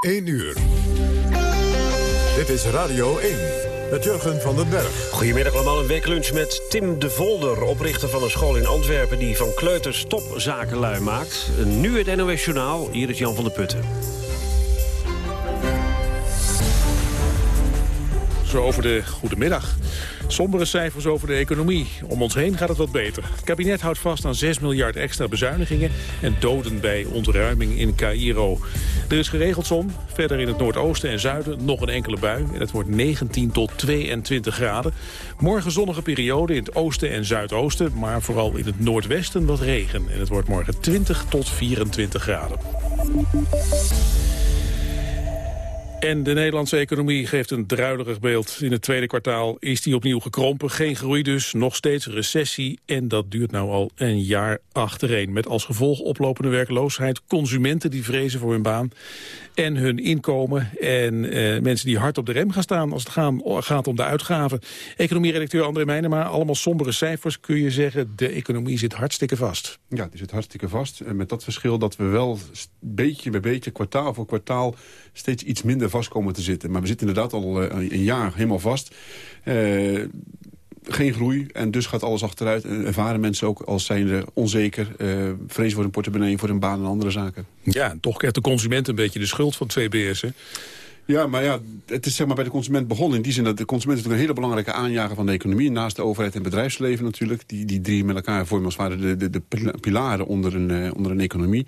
1 uur. Dit is Radio 1 met Jurgen van den Berg. Goedemiddag allemaal, een weeklunch met Tim de Volder... oprichter van een school in Antwerpen die van kleuters topzakenlui maakt. Nu het NOS Journaal, hier is Jan van der Putten. Zo over de goedemiddag. Sombere cijfers over de economie. Om ons heen gaat het wat beter. Het kabinet houdt vast aan 6 miljard extra bezuinigingen... en doden bij ontruiming in Cairo. Er is geregeld zon. Verder in het noordoosten en zuiden nog een enkele bui. En het wordt 19 tot 22 graden. Morgen zonnige periode in het oosten en zuidoosten... maar vooral in het noordwesten wat regen. En het wordt morgen 20 tot 24 graden. En de Nederlandse economie geeft een druilerig beeld. In het tweede kwartaal is die opnieuw gekrompen. Geen groei dus, nog steeds recessie. En dat duurt nou al een jaar achtereen. Met als gevolg oplopende werkloosheid, consumenten die vrezen voor hun baan en hun inkomen. En eh, mensen die hard op de rem gaan staan als het gaat om de uitgaven. Economie-redacteur André Meijnema, allemaal sombere cijfers. Kun je zeggen, de economie zit hartstikke vast. Ja, die zit hartstikke vast. En met dat verschil dat we wel beetje bij beetje, kwartaal voor kwartaal... steeds iets minder vast komen te zitten. Maar we zitten inderdaad al uh, een jaar helemaal vast. Uh, geen groei en dus gaat alles achteruit. En ervaren mensen ook als zijnde onzeker, uh, vrees voor hun portemonnee, voor hun baan en andere zaken. Ja, en toch krijgt de consument een beetje de schuld van 2BS, hè? Ja, maar ja, het is zeg maar bij de consument begonnen. In die zin dat de consument is een hele belangrijke aanjager van de economie. Naast de overheid en bedrijfsleven natuurlijk. Die, die drie met elkaar vormen als het de, de, de pilaren onder een, uh, onder een economie.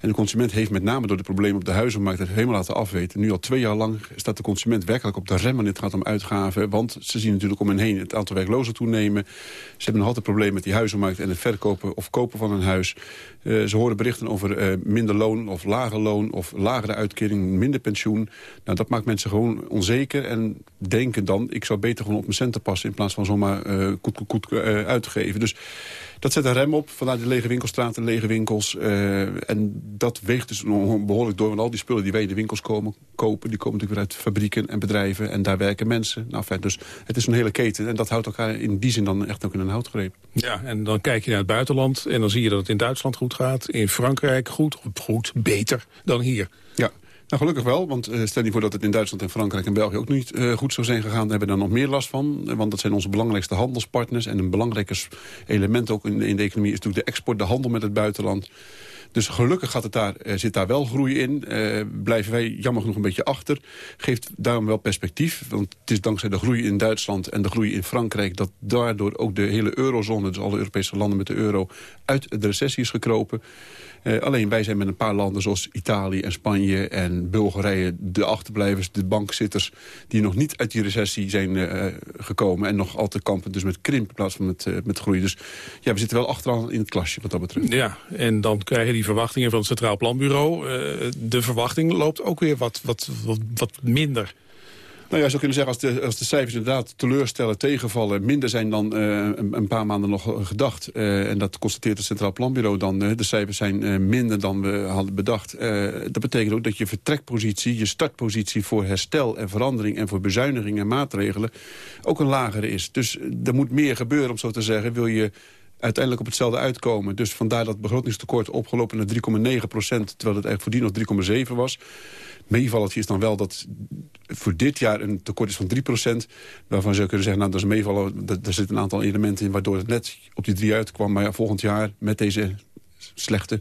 En de consument heeft met name door de problemen op de huizenmarkt het helemaal laten afweten. Nu al twee jaar lang staat de consument werkelijk op de rem wanneer het gaat om uitgaven. Want ze zien natuurlijk om hen heen het aantal werklozen toenemen. Ze hebben nog altijd problemen met die huizenmarkt en het verkopen of kopen van een huis. Uh, ze horen berichten over uh, minder loon of lager loon of lagere uitkering, minder pensioen. Nou, dat maakt mensen gewoon onzeker en denken dan... ik zou beter gewoon op mijn centen passen... in plaats van zomaar uh, koet, koet, koet uh, uit te geven. Dus dat zet een rem op vanuit de lege winkelstraten, lege winkels. Uh, en dat weegt dus behoorlijk door. Want al die spullen die wij in de winkels komen, kopen... die komen natuurlijk weer uit fabrieken en bedrijven. En daar werken mensen. Nou, fijn, dus het is een hele keten. En dat houdt elkaar in die zin dan echt ook in een houtgreep. Ja, en dan kijk je naar het buitenland. En dan zie je dat het in Duitsland goed gaat. In Frankrijk goed, goed, beter dan hier. Ja, nou, gelukkig wel, want uh, stel je voor dat het in Duitsland en Frankrijk en België ook niet uh, goed zou zijn gegaan. Dan hebben we daar nog meer last van, want dat zijn onze belangrijkste handelspartners. En een belangrijk element ook in, in de economie is natuurlijk de export, de handel met het buitenland. Dus gelukkig gaat het daar, zit daar wel groei in. Blijven wij jammer genoeg een beetje achter. Geeft daarom wel perspectief. Want het is dankzij de groei in Duitsland en de groei in Frankrijk... dat daardoor ook de hele eurozone, dus alle Europese landen met de euro... uit de recessie is gekropen. Uh, alleen wij zijn met een paar landen zoals Italië en Spanje en Bulgarije... de achterblijvers, de bankzitters... die nog niet uit die recessie zijn uh, gekomen... en nog altijd kampen dus met krimp in plaats van met, uh, met groei. Dus ja, we zitten wel achteraan in het klasje wat dat betreft. Ja, en dan krijgen die verwachtingen van het Centraal Planbureau... de verwachting loopt ook weer wat, wat, wat, wat minder... Nou ja, je zou kunnen zeggen, als de, als de cijfers inderdaad teleurstellen, tegenvallen... minder zijn dan uh, een, paar maanden nog gedacht. Uh, en dat constateert het Centraal Planbureau dan. De cijfers zijn minder dan we hadden bedacht. dat betekent ook dat je vertrekpositie, je startpositie... voor herstel en verandering en voor bezuinigingen en maatregelen... ook een lagere is. Dus er moet meer gebeuren, om zo te zeggen. Wil je uiteindelijk op hetzelfde uitkomen. Dus vandaar dat begrotingstekort opgelopen naar 3,9 procent... terwijl het eigenlijk voordien nog 3,7 was. Meevalletje is dan wel dat voor dit jaar een tekort is van 3 procent. Waarvan zou je kunnen zeggen, nou dat is meevallen. Er zitten een aantal elementen in waardoor het net op die 3 uitkwam. Maar ja, volgend jaar met deze slechte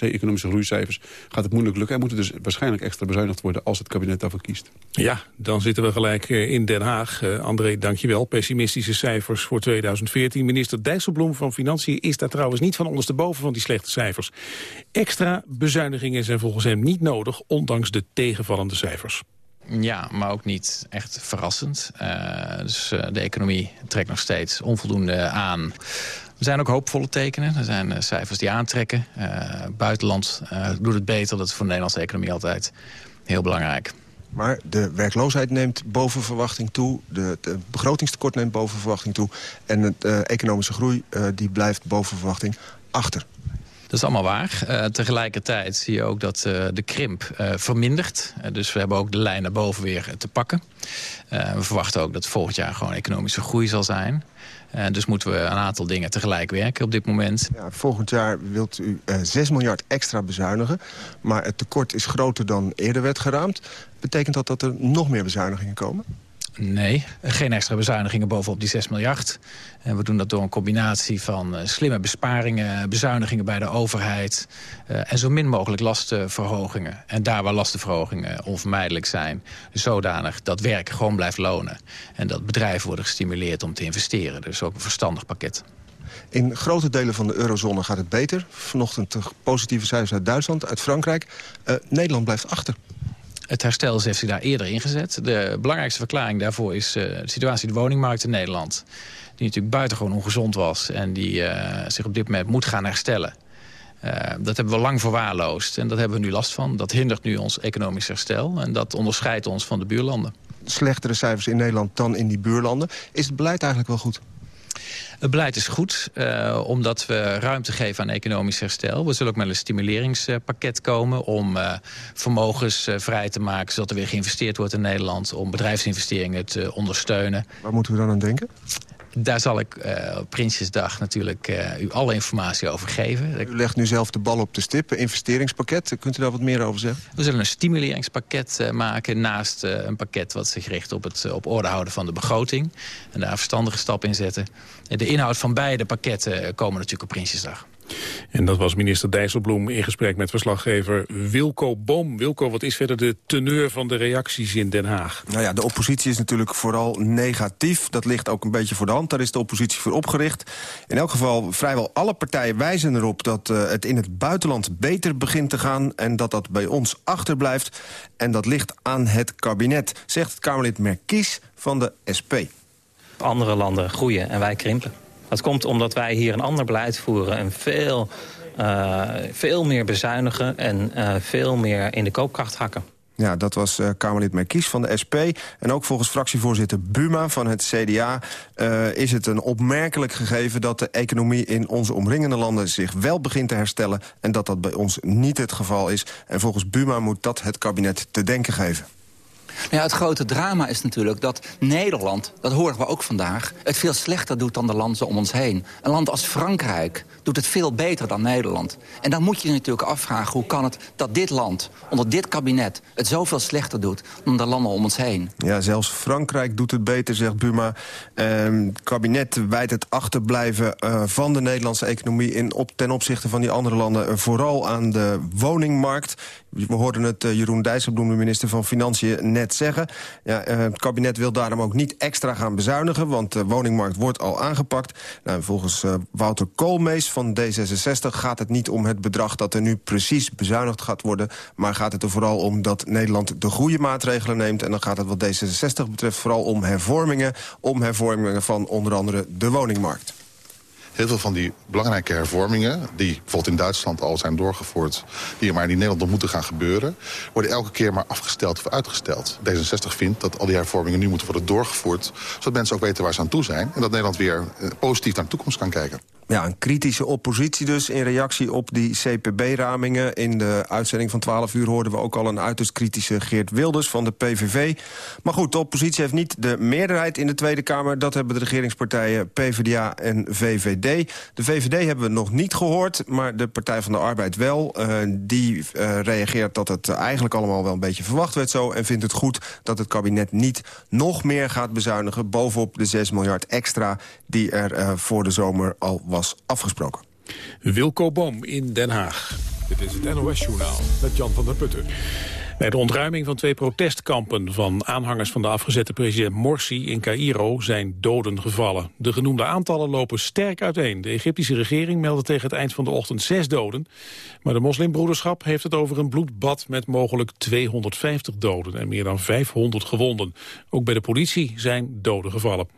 economische groeicijfers gaat het moeilijk lukken. Er moeten dus waarschijnlijk extra bezuinigd worden als het kabinet daarvoor kiest. Ja, dan zitten we gelijk eh, in Den Haag. Uh, André, dankjewel. Pessimistische cijfers voor 2014. Minister Dijsselbloem van Financiën is daar trouwens niet van ondersteboven van die slechte cijfers. Extra bezuinigingen zijn volgens hem niet nodig, ondanks de tegenvallende cijfers. Ja, maar ook niet echt verrassend. Uh, dus uh, de economie trekt nog steeds onvoldoende aan. Er zijn ook hoopvolle tekenen. Er zijn uh, cijfers die aantrekken. buitenland doet het beter. Dat is voor de Nederlandse economie altijd heel belangrijk. Maar de werkloosheid neemt boven verwachting toe. De, de begrotingstekort neemt boven verwachting toe. En de economische groei die blijft boven verwachting achter. Dat is allemaal waar. Uh, tegelijkertijd zie je ook dat uh, de krimp uh, vermindert. dus we hebben ook de lijn naar boven weer te pakken. we verwachten ook dat volgend jaar gewoon economische groei zal zijn. Dus moeten we een aantal dingen tegelijk werken op dit moment. Ja, volgend jaar wilt u 6 miljard extra bezuinigen. Maar het tekort is groter dan eerder werd geraamd. Betekent dat dat er nog meer bezuinigingen komen? Nee, geen extra bezuinigingen bovenop die 6 miljard. En we doen dat door een combinatie van uh, slimme besparingen... bezuinigingen bij de overheid... Uh, en zo min mogelijk lastenverhogingen. En daar waar lastenverhogingen onvermijdelijk zijn... zodanig dat werk gewoon blijft lonen. En dat bedrijven worden gestimuleerd om te investeren. Dus ook een verstandig pakket. In grote delen van de eurozone gaat het beter. Vanochtend positieve cijfers uit Duitsland, uit Frankrijk. Nederland blijft achter. Het herstel heeft zich daar eerder ingezet. De belangrijkste verklaring daarvoor is uh, de situatie in de woningmarkt in Nederland. Die natuurlijk buitengewoon ongezond was en die uh, zich op dit moment moet gaan herstellen. Uh, dat hebben we lang verwaarloosd en dat hebben we nu last van. Dat hindert nu ons economisch herstel en dat onderscheidt ons van de buurlanden. Slechtere cijfers in Nederland dan in die buurlanden. Is het beleid eigenlijk wel goed? Het beleid is goed, uh, omdat we ruimte geven aan economisch herstel. We zullen ook met een stimuleringspakket komen om uh, vermogens uh, vrij te maken... zodat er weer geïnvesteerd wordt in Nederland... om bedrijfsinvesteringen te ondersteunen. Waar moeten we dan aan denken? Daar zal ik uh, op Prinsjesdag natuurlijk uh, u alle informatie over geven. U legt nu zelf de bal op de stip, investeringspakket. Kunt u daar wat meer over zeggen? We zullen een stimuleringspakket uh, maken naast een pakket wat zich richt op het op orde houden van de begroting. En daar verstandige stap in zetten. De inhoud van beide pakketten komen natuurlijk op Prinsjesdag. En dat was minister Dijsselbloem in gesprek met verslaggever Wilco Boom. Wilco, wat is verder de teneur van de reacties in Den Haag? Nou ja, de oppositie is natuurlijk vooral negatief. Dat ligt ook een beetje voor de hand. Daar is de oppositie voor opgericht. In elk geval, vrijwel alle partijen wijzen erop... dat uh, het in het buitenland beter begint te gaan... en dat dat bij ons achterblijft. En dat ligt aan het kabinet, zegt het Kamerlid Merkies van de SP. Andere landen groeien en wij krimpen. Dat komt omdat wij hier een ander beleid voeren... en veel, uh, veel meer bezuinigen en uh, veel meer in de koopkracht hakken. Ja, dat was uh, Kamerlid Merkies van de SP. En ook volgens fractievoorzitter Buma van het CDA... Is het een opmerkelijk gegeven dat de economie in onze omringende landen... zich wel begint te herstellen en dat dat bij ons niet het geval is. En volgens Buma moet dat het kabinet te denken geven. Nou ja, het grote drama is natuurlijk dat Nederland, dat horen we ook vandaag... het veel slechter doet dan de landen om ons heen. Een land als Frankrijk doet het veel beter dan Nederland. En dan moet je je natuurlijk afvragen hoe kan het dat dit land... onder dit kabinet het zoveel slechter doet dan de landen om ons heen. Ja, zelfs Frankrijk doet het beter, zegt Buma. Ehm, het kabinet wijt het achterblijven uh, van de Nederlandse economie... In op, ten opzichte van die andere landen uh, vooral aan de woningmarkt. We hoorden het uh, Jeroen Dijsselbloem, de minister van Financiën, net zeggen. Ja, uh, het kabinet wil daarom ook niet extra gaan bezuinigen... want de woningmarkt wordt al aangepakt. Nou, volgens uh, Wouter Koolmees van D66 gaat het niet om het bedrag... dat er nu precies bezuinigd gaat worden... maar gaat het er vooral om dat Nederland de goede maatregelen neemt... en dan gaat het wat D66 betreft vooral om hervormingen... om hervormingen van onder andere de woningmarkt heel veel van die belangrijke hervormingen... die bijvoorbeeld in Duitsland al zijn doorgevoerd... die maar in Nederland nog moeten gaan gebeuren... worden elke keer maar afgesteld of uitgesteld. D66 vindt dat al die hervormingen nu moeten worden doorgevoerd... zodat mensen ook weten waar ze aan toe zijn... en dat Nederland weer eh, positief naar de toekomst kan kijken. Ja, een kritische oppositie dus in reactie op die CPB-ramingen. In de uitzending van 12 uur hoorden we ook al een uiterst kritische Geert Wilders van de PVV. Maar goed, de oppositie heeft niet de meerderheid in de Tweede Kamer. Dat hebben de regeringspartijen PvdA en VVD. De VVD hebben we nog niet gehoord, maar de Partij van de Arbeid wel. Uh, die uh, reageert dat het eigenlijk allemaal wel een beetje verwacht werd zo... en vindt het goed dat het kabinet niet nog meer gaat bezuinigen... bovenop de 6 miljard extra die er uh, voor de zomer al was afgesproken. Wilco Boom in Den Haag. Dit is het NOS-journaal met Jan van der Putten. Bij de ontruiming van twee protestkampen van aanhangers van de afgezette president Morsi in Cairo zijn doden gevallen. De genoemde aantallen lopen sterk uiteen. De Egyptische regering meldde tegen het eind van de ochtend zes doden. Maar de moslimbroederschap heeft het over een bloedbad met mogelijk 250 doden en meer dan 500 gewonden. Ook bij de politie zijn doden gevallen.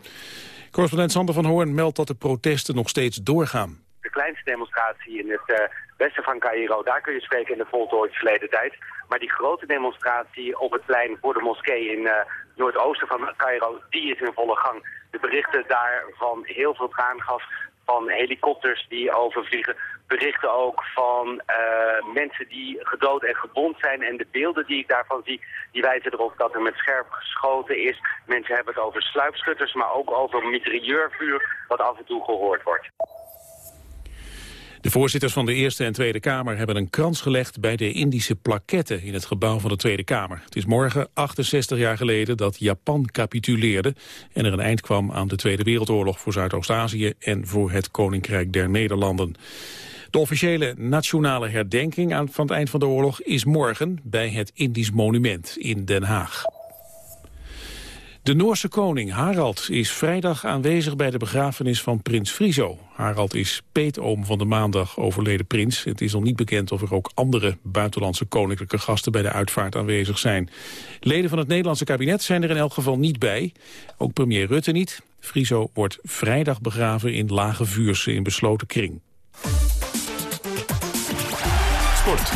Correspondent Sander van Hoorn meldt dat de protesten nog steeds doorgaan. De kleinste demonstratie in het uh, westen van Cairo, daar kun je spreken in de voltooid verleden tijd. Maar die grote demonstratie op het plein voor de moskee in uh, noordoosten van Cairo, die is in volle gang. De berichten daar van heel veel traangas, van helikopters die overvliegen, berichten ook van mensen die gedood en gewond zijn. En de beelden die ik daarvan zie, die wijzen erop dat er met scherp geschoten is. Mensen hebben het over sluipschutters, maar ook over mitrailleurvuur, wat af en toe gehoord wordt. De voorzitters van de Eerste en Tweede Kamer hebben een krans gelegd bij de Indische plaketten in het gebouw van de Tweede Kamer. Het is morgen 68 jaar geleden dat Japan capituleerde en er een eind kwam aan de Tweede Wereldoorlog voor Zuidoost-Azië en voor het Koninkrijk der Nederlanden. De officiële nationale herdenking aan, van het eind van de oorlog is morgen bij het Indisch Monument in Den Haag. De Noorse koning Harald is vrijdag aanwezig bij de begrafenis van prins Friso. Harald is peetoom van de maandag overleden prins. Het is nog niet bekend of er ook andere buitenlandse koninklijke gasten bij de uitvaart aanwezig zijn. Leden van het Nederlandse kabinet zijn er in elk geval niet bij. Ook premier Rutte niet. Friso wordt vrijdag begraven in Lage Vuurse in besloten kring. Sport.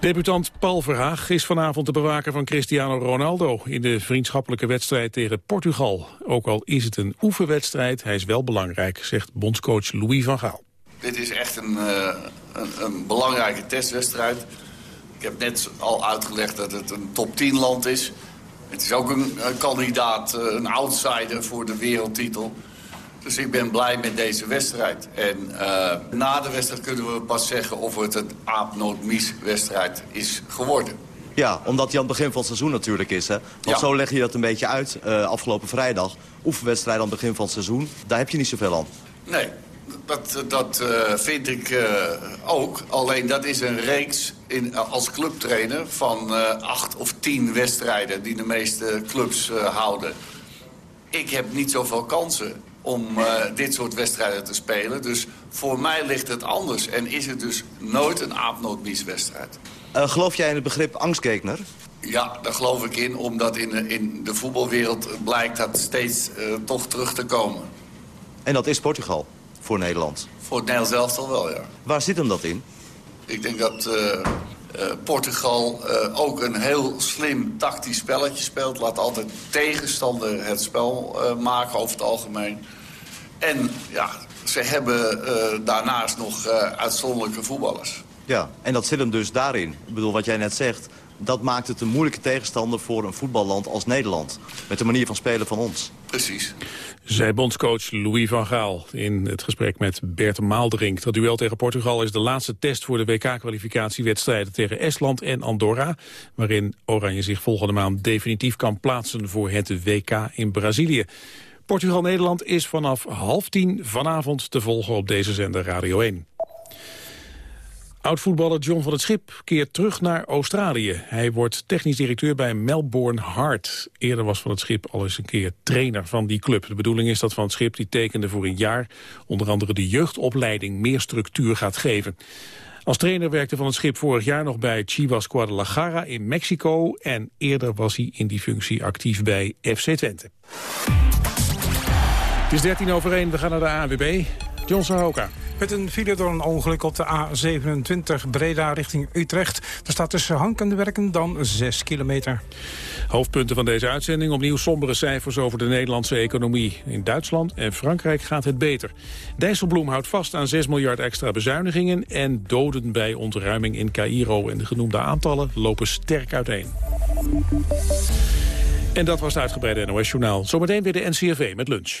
Debutant Paul Verhaag is vanavond de bewaker van Cristiano Ronaldo... in de vriendschappelijke wedstrijd tegen Portugal. Ook al is het een oefenwedstrijd, hij is wel belangrijk... zegt bondscoach Louis van Gaal. Dit is echt een, uh, een, een, belangrijke testwedstrijd. Ik heb net al uitgelegd dat het een top 10 land is. Het is ook een, een kandidaat, eh, een outsider voor de wereldtitel... Dus ik ben blij met deze wedstrijd. En uh, na de wedstrijd kunnen we pas zeggen of het een aapnoot-mies-wedstrijd is geworden. Ja, omdat die aan het begin van het seizoen natuurlijk is. Hè? Want zo leg je dat een beetje uit uh, afgelopen vrijdag. Oefenwedstrijd aan het begin van het seizoen. Daar heb je niet zoveel aan. Nee, dat, dat uh, vind ik ook. Alleen dat is een reeks in, als clubtrainer van acht of tien wedstrijden... die de meeste clubs houden. Ik heb niet zoveel kansen om uh, dit soort wedstrijden te spelen. Dus voor mij ligt het anders en is het dus nooit een aapnootbieswedstrijd. Uh, geloof jij in het begrip angstgekner? Ja, daar geloof ik in, omdat in de, in de voetbalwereld blijkt dat steeds uh, toch terug te komen. En dat is Portugal voor Nederland? Voor het Nederlands elftal wel, ja. Waar zit hem dat in? Ik denk dat uh, Portugal uh, ook een heel slim tactisch spelletje speelt. Laat altijd tegenstander het spel uh, maken over het algemeen. En ja, ze hebben daarnaast nog uitzonderlijke voetballers. Ja, en dat zit hem dus daarin. Ik bedoel, wat jij net zegt, dat maakt het een moeilijke tegenstander voor een voetballand als Nederland. Met de manier van spelen van ons. Precies. Zij bondscoach Louis van Gaal in het gesprek met Bert Maaldrink. Dat duel tegen Portugal is de laatste test voor de WK-kwalificatiewedstrijden tegen Estland en Andorra. Waarin Oranje zich volgende maand definitief kan plaatsen voor het WK in Brazilië. Portugal-Nederland is vanaf half tien vanavond te volgen op deze zender Radio 1. Oud-voetballer John van het Schip keert terug naar Australië. Hij wordt technisch directeur bij Melbourne Heart. Eerder was van het Schip al eens een keer trainer van die club. De bedoeling is dat van het Schip, die tekende voor een jaar... onder andere de jeugdopleiding meer structuur gaat geven. Als trainer werkte van het Schip vorig jaar nog bij Chivas Guadalajara in Mexico... en eerder was hij in die functie actief bij FC Twente. Het is 13 over 1, we gaan naar de ANWB. John Sahoka. Met een file door een ongeluk op de A27 Breda richting Utrecht. Er staat tussen Hankende Werken dan 6 kilometer. Hoofdpunten van deze uitzending. Opnieuw sombere cijfers over de Nederlandse economie. In Duitsland en Frankrijk gaat het beter. Dijsselbloem houdt vast aan 6 miljard extra bezuinigingen... en doden bij ontruiming in Cairo. En de genoemde aantallen lopen sterk uiteen. En dat was het uitgebreide NOS-journaal. Zometeen weer de NCRV met lunch.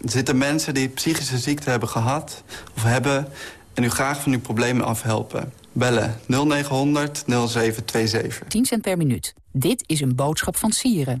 Zitten mensen die psychische ziekte hebben gehad of hebben... en u graag van uw problemen afhelpen. Bellen 0900 0727. 10 cent per minuut. Dit is een boodschap van Sieren.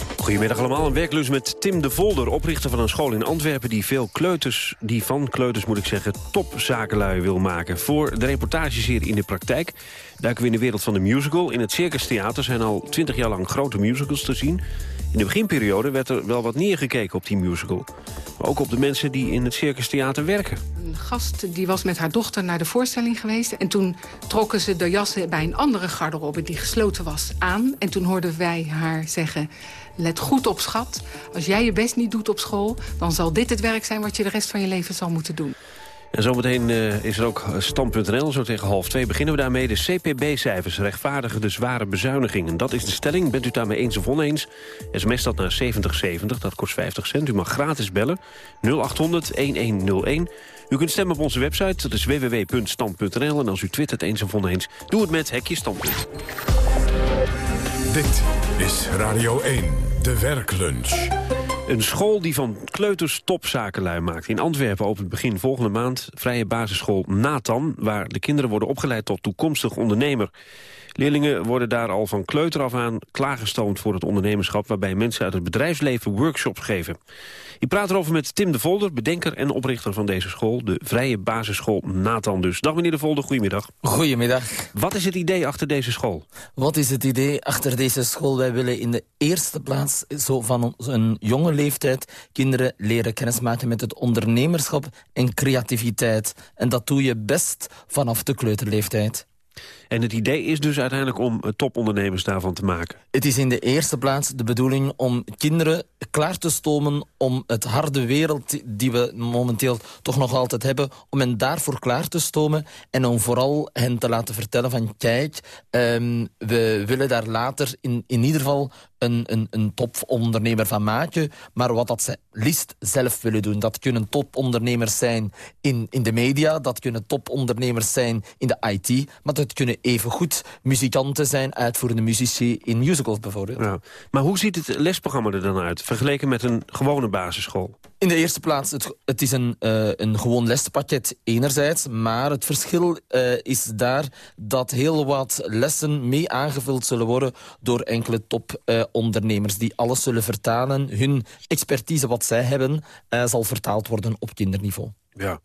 Goedemiddag allemaal. Een werklus met Tim de Volder, oprichter van een school in Antwerpen... die veel kleuters, die van kleuters moet ik zeggen, topzakenlui wil maken. Voor de reportageserie In de Praktijk duiken we in de wereld van de musical. In het Circus Theater zijn al twintig jaar lang grote musicals te zien. In de beginperiode werd er wel wat neergekeken op die musical. Maar ook op de mensen die in het Circus Theater werken. Een gast die was met haar dochter naar de voorstelling geweest. En toen trokken ze de jassen bij een andere garderobe die gesloten was aan. En toen hoorden wij haar zeggen... Let goed op, schat. Als jij je best niet doet op school... dan zal dit het werk zijn wat je de rest van je leven zal moeten doen. En zometeen eh, is er ook stand.nl. Zo tegen half twee beginnen we daarmee. De CPB-cijfers rechtvaardigen de zware bezuinigingen. Dat is de stelling. Bent u daarmee eens of oneens? SMS dat naar 7070, dat kost 50 cent. U mag gratis bellen. 0800-1101. U kunt stemmen op onze website. Dat is www.stand.nl. En als u twittert eens of oneens, doe het met Hekje Standpunt. Dit is Radio 1, de werklunch. Een school die van kleuters topzakenlui maakt. In Antwerpen opent begin volgende maand vrije basisschool Nathan... waar de kinderen worden opgeleid tot toekomstig ondernemer. Leerlingen worden daar al van kleuter af aan klaargestoomd voor het ondernemerschap... waarbij mensen uit het bedrijfsleven workshops geven. Ik praat erover met Tim de Volder, bedenker en oprichter van deze school... de vrije basisschool Nathan dus. Dag meneer de Volder, goedemiddag. Goedemiddag. Wat is het idee achter deze school? Wat is het idee achter deze school? Wij willen in de eerste plaats zo van een jonge leeftijd kinderen leren kennismaken met het ondernemerschap en creativiteit. En dat doe je best vanaf de kleuterleeftijd. En het idee is dus uiteindelijk om eh, topondernemers daarvan te maken? Het is in de eerste plaats de bedoeling om kinderen klaar te stomen... om het harde wereld die we momenteel toch nog altijd hebben... om hen daarvoor klaar te stomen en om vooral hen te laten vertellen van... kijk, um, we willen daar later in, in ieder geval een, een, een topondernemer van maken... maar wat dat ze liefst zelf willen doen. Dat kunnen topondernemers zijn in, in de media... dat kunnen topondernemers zijn in de IT... maar dat kunnen evengoed muzikanten zijn... uitvoerende muzici in musicals bijvoorbeeld. Ja. Maar hoe ziet het lesprogramma er dan uit... vergeleken met een gewone basisschool? In de eerste plaats, het, het is een, uh, een gewoon lespakket enerzijds... maar het verschil uh, is daar dat heel wat lessen mee aangevuld zullen worden... door enkele topondernemers uh, die alles zullen vertalen. Hun expertise, wat zij hebben, zal vertaald worden op kinderniveau. Ja,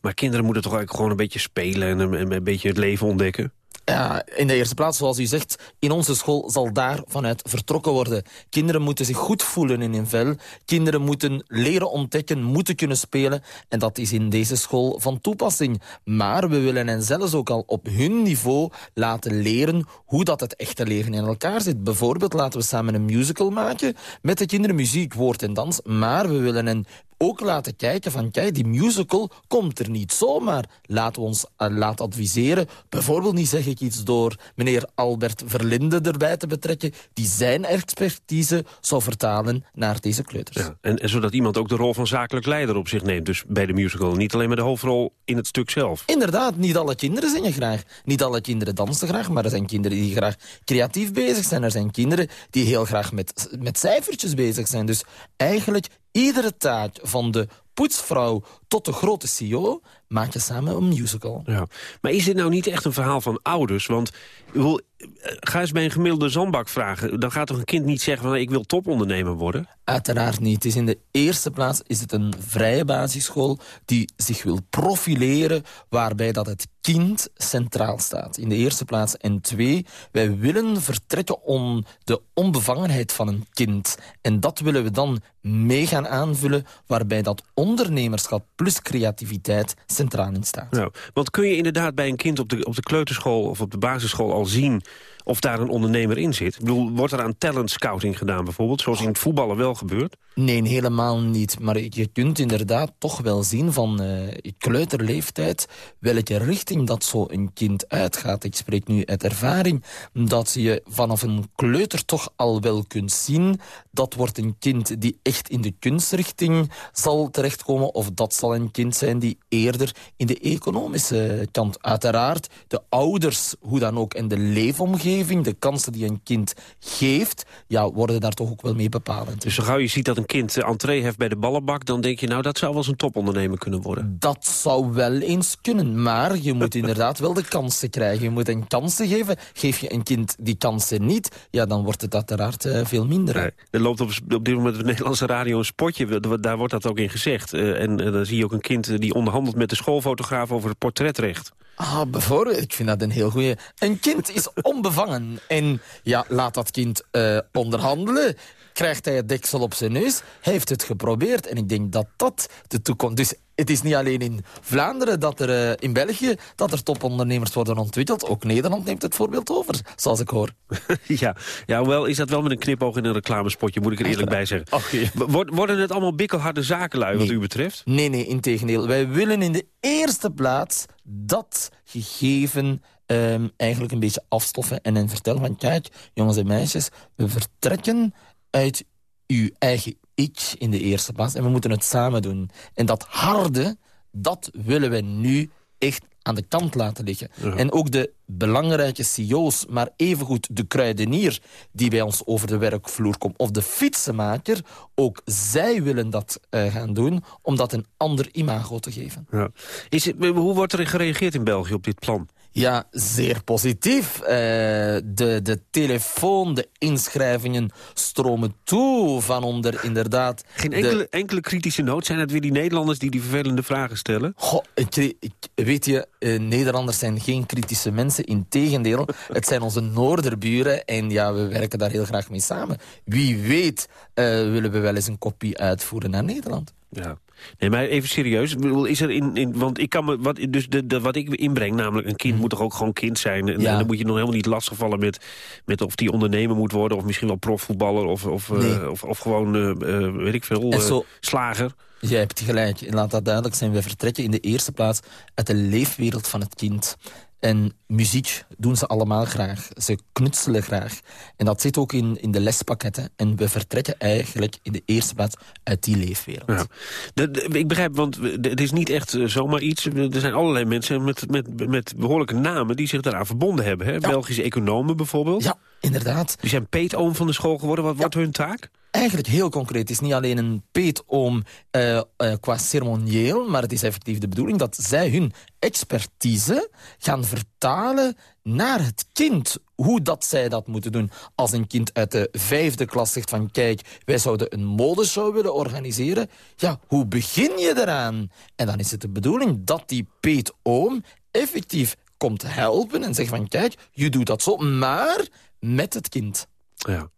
maar kinderen moeten toch eigenlijk gewoon een beetje spelen... en een, en een beetje het leven ontdekken? Ja, in de eerste plaats, zoals u zegt, in onze school zal daar vanuit vertrokken worden. Kinderen moeten zich goed voelen in hun vel. Kinderen moeten leren ontdekken, moeten kunnen spelen. En dat is in deze school van toepassing. Maar we willen hen zelfs ook al op hun niveau laten leren hoe dat het echte leven in elkaar zit. Bijvoorbeeld laten we samen een musical maken met de kinderen muziek, woord en dans. Maar we willen hen ook laten kijken van, kijk, die musical komt er niet zomaar. Laten we ons uh, laten adviseren. Bijvoorbeeld niet zeg ik iets door meneer Albert Verlinde erbij te betrekken... die zijn expertise zou vertalen naar deze kleuters. Ja, en, en zodat iemand ook de rol van zakelijk leider op zich neemt. Dus bij de musical, niet alleen maar de hoofdrol in het stuk zelf. Inderdaad, niet alle kinderen zingen graag. Niet alle kinderen dansen graag, maar er zijn kinderen die graag creatief bezig zijn. Er zijn kinderen die heel graag met, met cijfertjes bezig zijn. Dus eigenlijk iedere taak van de poetsvrouw tot de grote CEO maak je samen een musical. Ja. Maar is dit nou niet echt een verhaal van ouders? Want bedoel, eh, ga eens bij een gemiddelde zandbak vragen. Dan gaat toch een kind niet zeggen van ik wil topondernemer worden? Uiteraard niet. Het is in de eerste plaats is het een vrije basisschool die zich wil profileren, waarbij dat het kind centraal staat. In de eerste plaats. En twee, wij willen vertrekken om de onbevangenheid van een kind. En dat willen we dan mee gaan aanvullen, waarbij dat ondernemerschap plus creativiteit centraal in staat. Nou, want kun je inderdaad bij een kind op de, op de kleuterschool of op de basisschool al zien of daar een ondernemer in zit? Ik bedoel, wordt er aan talent scouting gedaan bijvoorbeeld, zoals in het voetballen wel gebeurt? Nee, helemaal niet. Maar je kunt inderdaad toch wel zien van uh, kleuterleeftijd... welke richting dat zo een kind uitgaat. Ik spreek nu uit ervaring dat je vanaf een kleuter toch al wel kunt zien... dat wordt een kind die echt in de kunstrichting zal terechtkomen... of dat zal een kind zijn die eerder in de economische kant... Uiteraard, de ouders, hoe dan ook, en de leefomgeving... de kansen die een kind geeft, ja, worden daar toch ook wel mee bepalend. Dus zo gauw je ziet dat een kind entree heeft bij de ballenbak... dan denk je, nou, dat zou wel eens een topondernemer kunnen worden. Dat zou wel eens kunnen, maar je moet inderdaad wel de kansen krijgen. Je moet een kansen geven. Geef je een kind die kansen niet, ja, dan wordt het uiteraard uh, veel minder. Nee, er loopt op, op dit moment op de Nederlandse radio een spotje, daar wordt dat ook in gezegd. Uh, en uh, dan zie je ook een kind die onderhandelt met de schoolfotograaf over het portretrecht. Ah, bijvoorbeeld, ik vind dat een heel goeie. Een kind is onbevangen. En ja, laat dat kind uh, onderhandelen krijgt hij het deksel op zijn neus. Hij heeft het geprobeerd en ik denk dat dat de toekomst... Dus het is niet alleen in Vlaanderen, dat er, uh, in België, dat er topondernemers worden ontwikkeld. Ook Nederland neemt het voorbeeld over, zoals ik hoor. ja, ja, wel is dat wel met een knipoog in een reclamespotje, moet ik er eerlijk bij zeggen. Okay. Worden het allemaal bikkelharde zakenlui nee. wat u betreft? Nee, nee, integendeel. Wij willen in de eerste plaats dat gegeven um, eigenlijk een beetje afstoffen en hen vertellen van kijk, jongens en meisjes, we vertrekken uit uw eigen ik in de eerste plaats. En we moeten het samen doen. En dat harde, dat willen we nu echt aan de kant laten liggen. Ja. En ook de belangrijke CEO's, maar evengoed de kruidenier... die bij ons over de werkvloer komt, of de fietsenmaker... ook zij willen dat uh, gaan doen, om dat een ander imago te geven. Ja. Is het, hoe wordt er gereageerd in België op dit plan? Ja, zeer positief. Uh, de, de telefoon, de inschrijvingen stromen toe van onder inderdaad... Geen enkele, de... enkele kritische noot? Zijn het weer die Nederlanders die die vervelende vragen stellen? Goh, ik, ik, weet je, uh, Nederlanders zijn geen kritische mensen. Integendeel, het zijn onze noorderburen en ja, we werken daar heel graag mee samen. Wie weet uh, willen we wel eens een kopie uitvoeren naar Nederland. Ja. Nee, maar even serieus. Is er in, in, want ik kan me, wat, dus de, de, wat ik inbreng, namelijk een kind mm. moet toch ook gewoon kind zijn. En, ja. en dan moet je nog helemaal niet lastigvallen met, met of die ondernemer moet worden... of misschien wel profvoetballer of, of, nee. uh, of, of, gewoon, uh, weet ik veel, uh, zo, slager. Jij hebt gelijk. En laat dat duidelijk zijn. We vertrekken in de eerste plaats uit de leefwereld van het kind. En muziek doen ze allemaal graag. Ze knutselen graag. En dat zit ook in, in de lespakketten. En we vertrekken eigenlijk in de eerste plaats uit die leefwereld. Ja. De, de, ik begrijp, want het is niet echt zomaar iets. Er zijn allerlei mensen met, met, met behoorlijke namen... die zich daaraan verbonden hebben. Hè? Ja. Belgische economen bijvoorbeeld. Ja, inderdaad. Die zijn peetoom van de school geworden. Wat ja. wordt hun taak? Eigenlijk heel concreet. Het is niet alleen een peetoom uh, uh, qua ceremonieel... maar het is effectief de bedoeling dat zij hun expertise gaan vertalen naar het kind. Hoe dat zij dat moeten doen. Als een kind uit de vijfde klas zegt van... kijk, wij zouden een modeshow willen organiseren. Ja, hoe begin je eraan? En dan is het de bedoeling dat die peetoom effectief komt helpen... en zegt van, kijk, je doet dat zo, maar met het kind. Ja.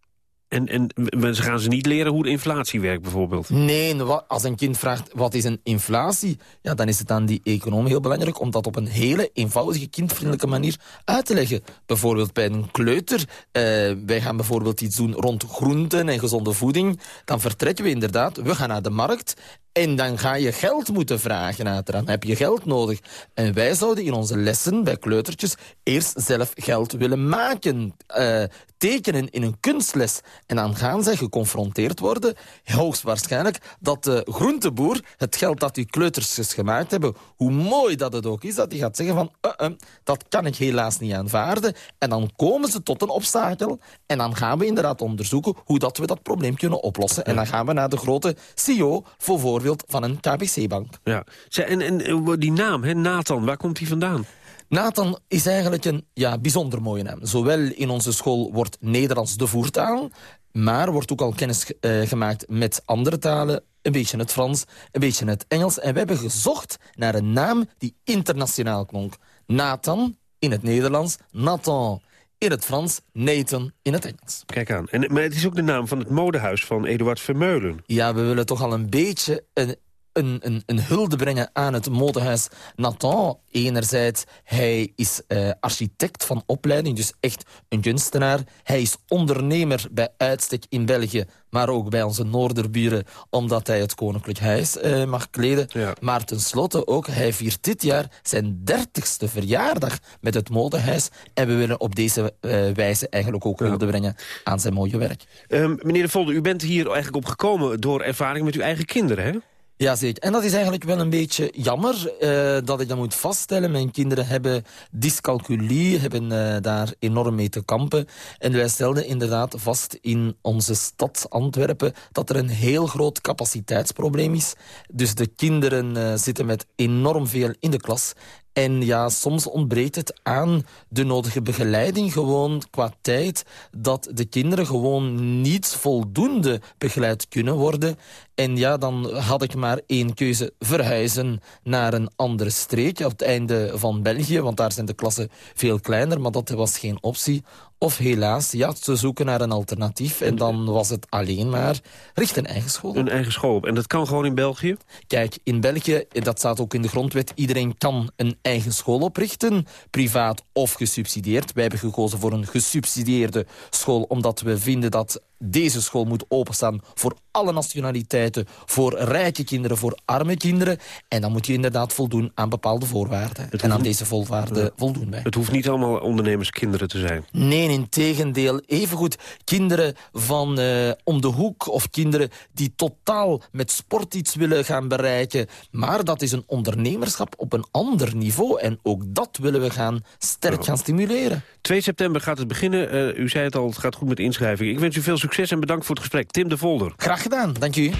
En, en ze gaan ze niet leren hoe de inflatie werkt bijvoorbeeld? Nee, als een kind vraagt wat is een inflatie... Ja, dan is het aan die econoom heel belangrijk... om dat op een hele eenvoudige, kindvriendelijke manier uit te leggen. Bijvoorbeeld bij een kleuter. Uh, wij gaan bijvoorbeeld iets doen rond groenten en gezonde voeding. Dan vertrekken we inderdaad, we gaan naar de markt... En dan ga je geld moeten vragen uiteraard. Dan heb je geld nodig. En wij zouden in onze lessen bij kleutertjes eerst zelf geld willen maken. Uh, tekenen in een kunstles. En dan gaan zij geconfronteerd worden, hoogstwaarschijnlijk, dat de groenteboer het geld dat die kleutersjes gemaakt hebben, hoe mooi dat het ook is, dat die gaat zeggen van, uh, uh, dat kan ik helaas niet aanvaarden. En dan komen ze tot een obstakel. En dan gaan we inderdaad onderzoeken hoe dat we dat probleem kunnen oplossen. En dan gaan we naar de grote CEO voor van een KBC-bank. Ja. En, en eh, die naam, hè, Nathan, waar komt die vandaan? Nathan is eigenlijk een ja, bijzonder mooie naam. Zowel in onze school wordt Nederlands de voertaal... maar wordt ook al kennis eh, gemaakt met andere talen. Een beetje het Frans, een beetje het Engels. En we hebben gezocht naar een naam die internationaal klonk. Nathan in het Nederlands, Nathan in het Frans, Nathan in het Engels. Kijk aan. En, maar het is ook de naam van het modehuis van Eduard Vermeulen. Ja, we willen toch al een beetje een, een, een, een hulde brengen aan het modehuis Nathan. Enerzijds, hij is eh, architect van opleiding, dus echt een kunstenaar. Hij is ondernemer bij uitstek in België, maar ook bij onze noorderburen... omdat hij het Koninklijk Huis eh, mag kleden. Maar tenslotte ook, hij viert dit jaar zijn dertigste verjaardag met het modehuis. En we willen op deze eh, wijze eigenlijk ook hulde brengen aan zijn mooie werk. Ehm, meneer De Volder, u bent hier eigenlijk op gekomen door ervaring met uw eigen kinderen, hè? Jazeker. En dat is eigenlijk wel een beetje jammer eh, dat ik dat moet vaststellen. Mijn kinderen hebben dyscalculie, hebben eh, daar enorm mee te kampen. En wij stelden inderdaad vast in onze stad Antwerpen dat er een heel groot capaciteitsprobleem is. Dus de kinderen eh, zitten met enorm veel in de klas. En ja, soms ontbreekt het aan de nodige begeleiding gewoon qua tijd... dat de kinderen gewoon niet voldoende begeleid kunnen worden. En ja, dan had ik maar één keuze. Verhuizen naar een andere streek op het einde van België. Want daar zijn de klassen veel kleiner, maar dat was geen optie. Of helaas, ja, te zoeken naar een alternatief. En dan was het alleen maar richt een eigen school op. Een eigen school op. En dat kan gewoon in België? Kijk, in België, dat staat ook in de grondwet... iedereen kan een eigen school oprichten, privaat of gesubsidieerd. Wij hebben gekozen voor een gesubsidieerde school... omdat we vinden dat deze school moet openstaan voor alle nationaliteiten... voor rijke kinderen, voor arme kinderen. En dan moet je inderdaad voldoen aan bepaalde voorwaarden. En aan deze voorwaarden voldoen wij. Het hoeft niet allemaal ondernemerskinderen te zijn. Nee, in tegendeel. Evengoed kinderen van eh, om de hoek of kinderen die totaal met sport iets willen gaan bereiken. Maar dat is een ondernemerschap op een ander niveau. En ook dat willen we gaan sterk gaan stimuleren. 2 september gaat het beginnen. Eh, u zei het al, het gaat goed met inschrijving. Ik wens u veel succes en bedankt voor het gesprek. Tim de Volder. Graag gedaan, dank u.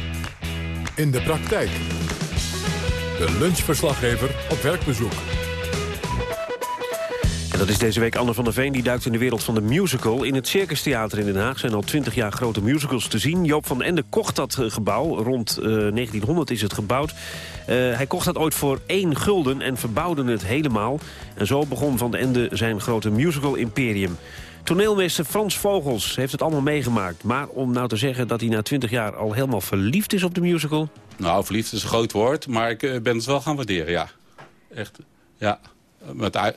In de praktijk. De lunchverslaggever op werkbezoek. En dat is deze week Anne van der Veen. Die duikt in de wereld van de musical. In het Circus Theater in Den Haag zijn al 20 jaar grote musicals te zien. Joop van den Ende kocht dat eh, gebouw. Rond eh, 1900 is het gebouwd. Eh, hij kocht dat ooit voor één gulden en verbouwde het helemaal. En zo begon Van den Ende zijn grote musical-imperium. Toneelmeester Frans Vogels heeft het allemaal meegemaakt. Maar om nou te zeggen dat hij na 20 jaar al helemaal verliefd is op de musical... Nou, verliefd is een groot woord, maar ik eh, ben het wel gaan waarderen, ja. Echt, ja. Met, eh,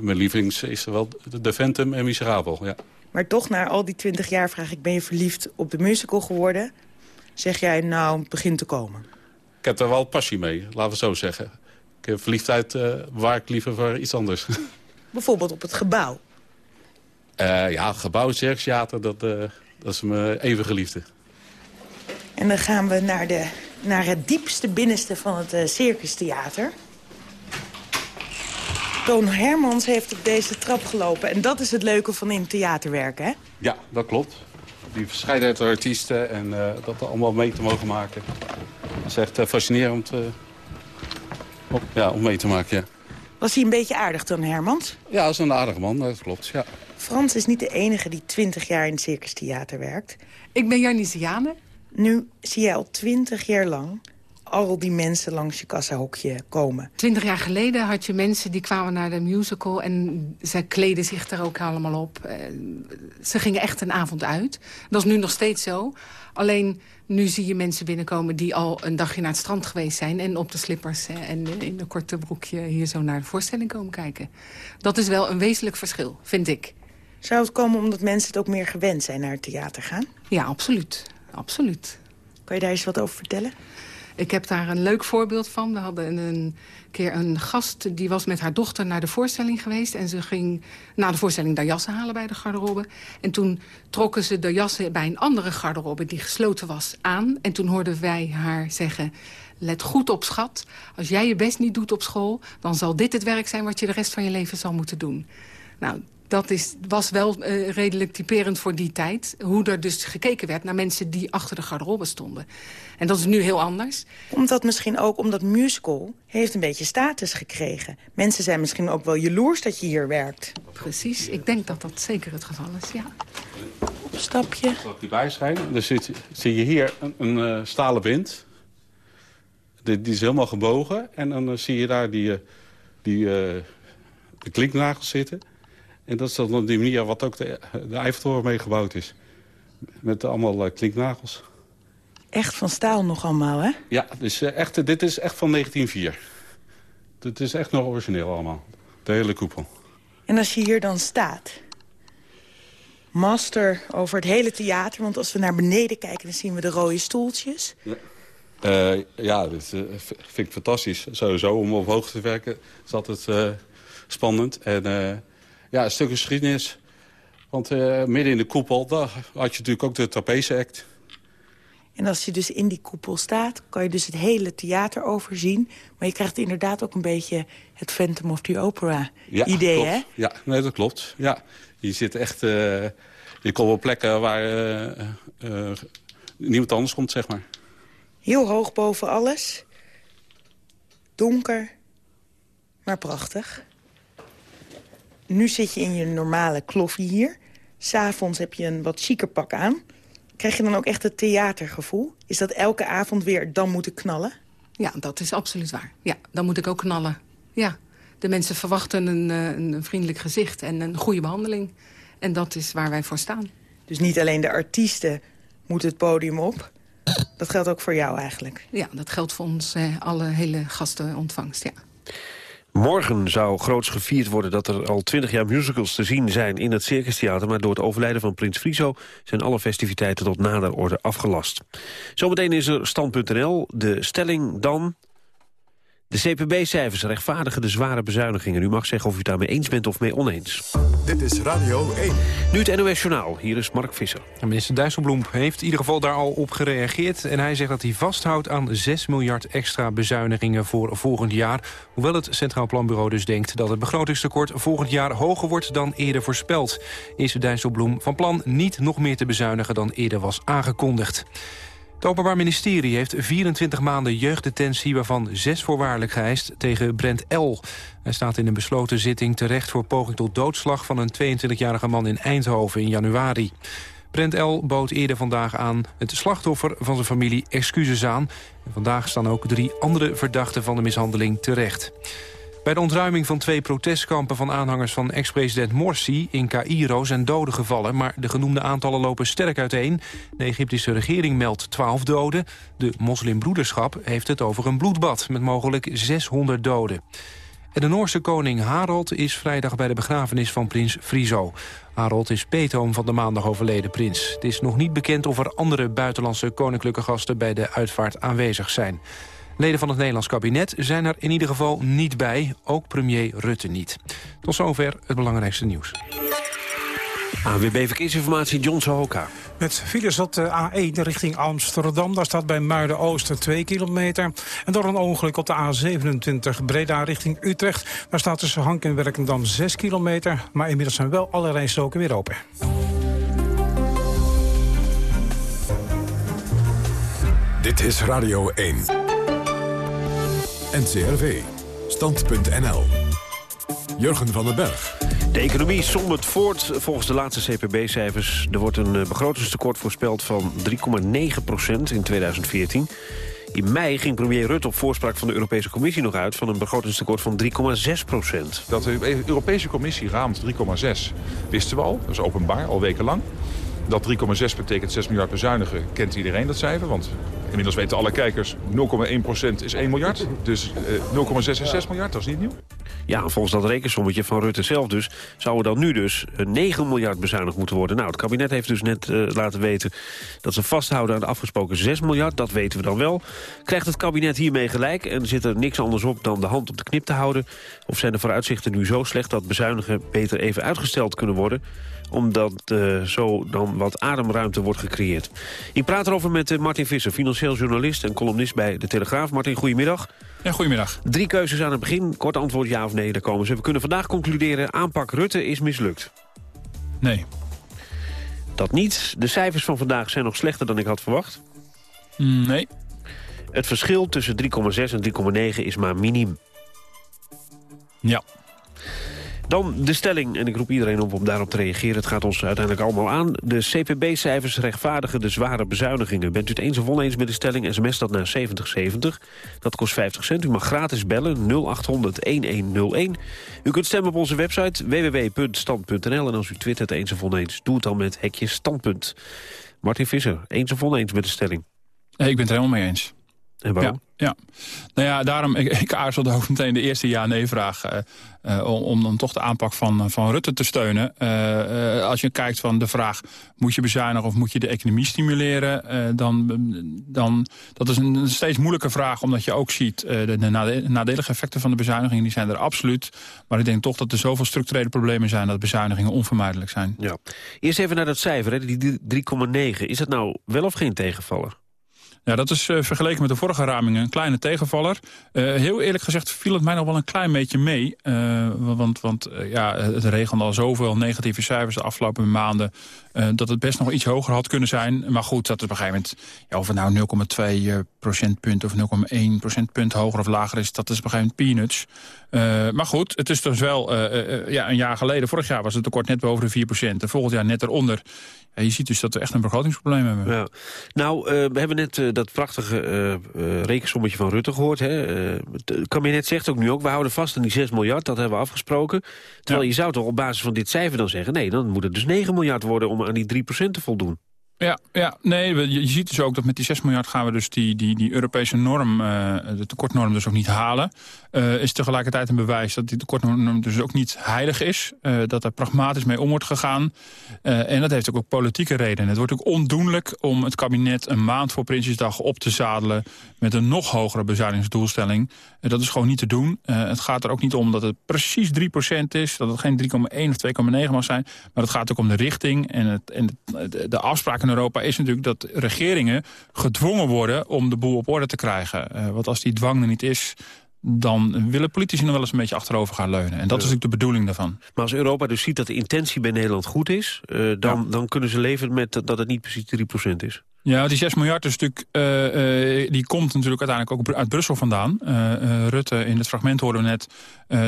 mijn lievelings is wel de Phantom en Miserabel, ja. Maar toch, na al die twintig jaar vraag ik... ben je verliefd op de musical geworden? Zeg jij, nou, het begint te komen. Ik heb er wel passie mee, laten we het zo zeggen. Ik heb verliefdheid uh, waar ik liever voor iets anders. Bijvoorbeeld op het gebouw. Uh, ja, gebouw, circustheater, dat, uh, dat is mijn eeuwige liefde. En dan gaan we naar, de, naar het diepste binnenste van het uh, circustheater. Toon Hermans heeft op deze trap gelopen. En dat is het leuke van in theater werken, hè? Ja, dat klopt. Die verscheidenheid artiesten en dat allemaal mee te mogen maken. Dat is echt fascinerend om, ja, om mee te maken, ja. Was hij een beetje aardig, Toon Hermans? Ja, dat is een aardige man, dat klopt, ja. Frans is niet de enige die 20 jaar in het circustheater werkt. Ik ben Janisiane. Nu zie je al 20 jaar lang al die mensen langs je kassahokje komen. Twintig jaar geleden had je mensen die kwamen naar de musical... en ze kleden zich daar ook allemaal op. Uh, ze gingen echt een avond uit. Dat is nu nog steeds zo. Alleen nu zie je mensen binnenkomen die al een dagje naar het strand geweest zijn... en op de slippers en in een korte broekje hier zo naar de voorstelling komen kijken. Dat is wel een wezenlijk verschil, vind ik. Zou het komen omdat mensen het ook meer gewend zijn naar het theater gaan? Ja, absoluut. absoluut. Kan je daar eens wat over vertellen? Ik heb daar een leuk voorbeeld van. We hadden een keer een gast die was met haar dochter naar de voorstelling geweest. En ze ging na de voorstelling de jassen halen bij de garderobe. En toen trokken ze de jassen bij een andere garderobe die gesloten was aan. En toen hoorden wij haar zeggen... Let goed op, schat. Als jij je best niet doet op school... dan zal dit het werk zijn wat je de rest van je leven zal moeten doen. Nou, dat is, was wel uh, redelijk typerend voor die tijd. Hoe er dus gekeken werd naar mensen die achter de garderobe stonden. En dat is nu heel anders. Omdat misschien ook, omdat musical heeft een beetje status gekregen. Mensen zijn misschien ook wel jaloers dat je hier werkt. Precies, ik denk dat dat zeker het geval is, ja. Opstapje. Zal ik die bijschijnen? Dan zit, zie je hier een, een uh, stalen wind. Die, die, is helemaal gebogen. En dan uh, zie je daar die, uh, die de klinknagels zitten. En dat is dan op die manier wat ook de, de Eiffeltoren mee gebouwd is. Met allemaal klinknagels. Echt van staal nog allemaal, hè? Ja, dus, echt, dit is echt van 1904. Dit is echt nog origineel allemaal. De hele koepel. En als je hier dan staat... Master over het hele theater, want als we naar beneden kijken... dan zien we de rode stoeltjes. Ja. Uh, ja, dat vind ik fantastisch. Sowieso, om op hoogte te werken is altijd uh, spannend. En ja, een stuk geschiedenis. Want midden in de koepel, daar had je natuurlijk ook de trapeze act. En als je dus in die koepel staat, kan je dus het hele theater overzien. Maar je krijgt inderdaad ook een beetje het Phantom of the Opera ja, idee, klopt. hè? Ja, nee, dat klopt. Ja, je zit echt... je komt op plekken waar niemand anders komt, zeg maar. Heel hoog boven alles. Donker, maar prachtig. Nu zit je in je normale kloffie hier. S'avonds heb je een wat chiquer pak aan. Krijg je dan ook echt het theatergevoel? Is dat elke avond weer dan moeten knallen? Ja, dat is absoluut waar. Ja, dan moet ik ook knallen. Ja, de mensen verwachten een, een vriendelijk gezicht en een goede behandeling. En dat is waar wij voor staan. Dus niet alleen de artiesten moeten het podium op... Dat geldt ook voor jou eigenlijk? Ja, dat geldt voor ons eh, alle hele gastenontvangst, ja. Morgen zou groots gevierd worden dat er al twintig jaar musicals te zien zijn in het Circus Theater. Maar door het overlijden van Prins Friso zijn alle festiviteiten tot nader orde afgelast. Zometeen is er stand.nl. De stelling dan... De CPB-cijfers rechtvaardigen de zware bezuinigingen. U mag zeggen of u het daarmee eens bent of mee oneens. Dit is Radio 1. Nu het NOS Journaal. Hier is Mark Visser. Minister Dijsselbloem heeft in ieder geval daar al op gereageerd. En hij zegt dat hij vasthoudt aan 6 miljard extra bezuinigingen voor volgend jaar. Hoewel het Centraal Planbureau dus denkt dat het begrotingstekort volgend jaar hoger wordt dan eerder voorspeld. Is Dijsselbloem van plan niet nog meer te bezuinigen dan eerder was aangekondigd. Het Openbaar Ministerie heeft 24 maanden jeugddetentie... waarvan zes voorwaardelijk geëist tegen Brent L. Hij staat in een besloten zitting terecht voor poging tot doodslag... van een 22-jarige man in Eindhoven in januari. Brent L. bood eerder vandaag aan het slachtoffer van zijn familie excuses aan. Vandaag staan ook drie andere verdachten van de mishandeling terecht. Bij de ontruiming van twee protestkampen van aanhangers van ex-president Morsi in Cairo zijn doden gevallen, maar de genoemde aantallen lopen sterk uiteen. De Egyptische regering meldt 12 doden. De moslimbroederschap heeft het over een bloedbad met mogelijk 600 doden. En de Noorse koning Harald is vrijdag bij de begrafenis van prins Friso. Harold is peetoom van de maandag overleden prins. Het is nog niet bekend of er andere buitenlandse koninklijke gasten bij de uitvaart aanwezig zijn. Leden van het Nederlands kabinet zijn er in ieder geval niet bij. Ook premier Rutte niet. Tot zover het belangrijkste nieuws. AWB Verkeersinformatie, John Sohoka. Met files op de A1 richting Amsterdam. Daar staat bij Muiden-Oosten 2 kilometer. En door een ongeluk op de A27 Breda richting Utrecht. Daar staat tussen Hank en Werkendam 6 kilometer. Maar inmiddels zijn wel alle rijstroken weer open. Dit is Radio 1. NCRV. Stand.nl. Jurgen van den Berg. De economie sombert voort volgens de laatste CPB-cijfers. Er wordt een begrotingstekort voorspeld van 3,9 procent in 2014. In mei ging premier Rutte op voorspraak van de Europese Commissie nog uit... van een begrotingstekort van 3,6 procent. Dat de Europese Commissie raamt 3,6 wisten we al. Dat is openbaar, al wekenlang. Dat 3,6 betekent 6 miljard bezuinigen, kent iedereen dat cijfer. Want inmiddels weten alle kijkers, 0,1% is 1 miljard. Dus uh, 0,6 is 6 miljard, dat is niet nieuw. Ja, volgens dat rekensommetje van Rutte zelf dus... zou er dan nu dus 9 miljard bezuinigd moeten worden. Nou, het kabinet heeft dus net uh, laten weten... dat ze vasthouden aan de afgesproken 6 miljard. Dat weten we dan wel. Krijgt het kabinet hiermee gelijk... en zit er niks anders op dan de hand op de knip te houden? Of zijn de vooruitzichten nu zo slecht... dat bezuinigen beter even uitgesteld kunnen worden omdat uh, zo dan wat ademruimte wordt gecreëerd. Ik praat erover met uh, Martin Visser, financieel journalist en columnist bij De Telegraaf. Martin, goedemiddag. Ja, goedemiddag. Drie keuzes aan het begin. Kort antwoord ja of nee, daar komen ze. We kunnen vandaag concluderen, aanpak Rutte is mislukt. Nee. Dat niet. De cijfers van vandaag zijn nog slechter dan ik had verwacht. Mm, nee. Het verschil tussen 3,6 en 3,9 is maar miniem. Ja. Dan de stelling, en ik roep iedereen op om daarop te reageren. Het gaat ons uiteindelijk allemaal aan. De CPB-cijfers rechtvaardigen de zware bezuinigingen. Bent u het eens of oneens met de stelling, sms dat naar 7070. Dat kost 50 cent. U mag gratis bellen 0800-1101. U kunt stemmen op onze website www.stand.nl. En als u twittert eens of oneens, doe het dan met hekje standpunt. Martin Visser, eens of oneens met de stelling? Nee, ik ben het er helemaal mee eens. En waarom? Ja, ja. Nou ja, daarom, ik, ik aarzelde ook meteen de eerste ja-nee-vraag... Uh, uh, om, dan toch de aanpak van, van Rutte te steunen. Uh, als je kijkt van de vraag, moet je bezuinigen of moet je de economie stimuleren? dan, dan, dat is een steeds moeilijke vraag, omdat je ook ziet... de, de nadelige effecten van de bezuinigingen, die zijn er absoluut. Maar ik denk toch dat er zoveel structurele problemen zijn... dat bezuinigingen onvermijdelijk zijn. Ja. Eerst even naar dat cijfer, hè, die 3,9. Is dat nou wel of geen tegenvaller? Ja, dat is uh, vergeleken met de vorige ramingen een kleine tegenvaller. Uh, heel eerlijk gezegd viel het mij nog wel een klein beetje mee. Uh, want want ja, het regende al zoveel negatieve cijfers de afgelopen maanden... dat het best nog iets hoger had kunnen zijn. Maar goed, dat is op een gegeven moment... Ja, of het nou 0,2 procentpunt of 0,1 procentpunt hoger of lager is... dat is op een gegeven moment peanuts. Maar goed, het is dus wel ja, een jaar geleden... vorig jaar was het tekort net boven de 4 procent. En volgend jaar net eronder. Ja, je ziet dus dat we echt een begrotingsprobleem hebben. Ja. Nou, we hebben net dat prachtige rekensommetje van Rutte gehoord. Hè? het kabinet zegt ook nu ook, we houden vast aan die 6 miljard, dat hebben we afgesproken. Terwijl je zou toch op basis van dit cijfer dan zeggen... nee, dan moet het dus 9 miljard worden om aan die 3% te voldoen. Ja, ja nee, je, ziet dus ook dat met die 6 miljard gaan we dus die, die, die Europese norm, uh, de tekortnorm dus ook niet halen. Uh, is tegelijkertijd een bewijs dat die tekortnorm dus ook niet heilig is. Uh, dat er pragmatisch mee om wordt gegaan. en dat heeft ook, ook politieke redenen. Het wordt ook ondoenlijk om het kabinet een maand voor Prinsjesdag op te zadelen met een nog hogere bezuinigingsdoelstelling. dat is gewoon niet te doen. het gaat er ook niet om dat het precies 3% is, dat het geen 3,1 of 2,9 mag zijn. Maar het gaat ook om de richting en, het, en de, de afspraken Europa is natuurlijk dat regeringen gedwongen worden om de boel op orde te krijgen. Uh, want als die dwang er niet is, dan willen politici nog wel eens een beetje achterover gaan leunen. En dat is natuurlijk de bedoeling daarvan. Maar als Europa dus ziet dat de intentie bij Nederland goed is... Uh, dan, ja. dan kunnen ze leven met dat het niet precies 3% is. Ja, die 6 miljard is natuurlijk, uh, uh, die komt natuurlijk uiteindelijk ook uit Brussel vandaan. Uh, Rutte, in het fragment hoorden we net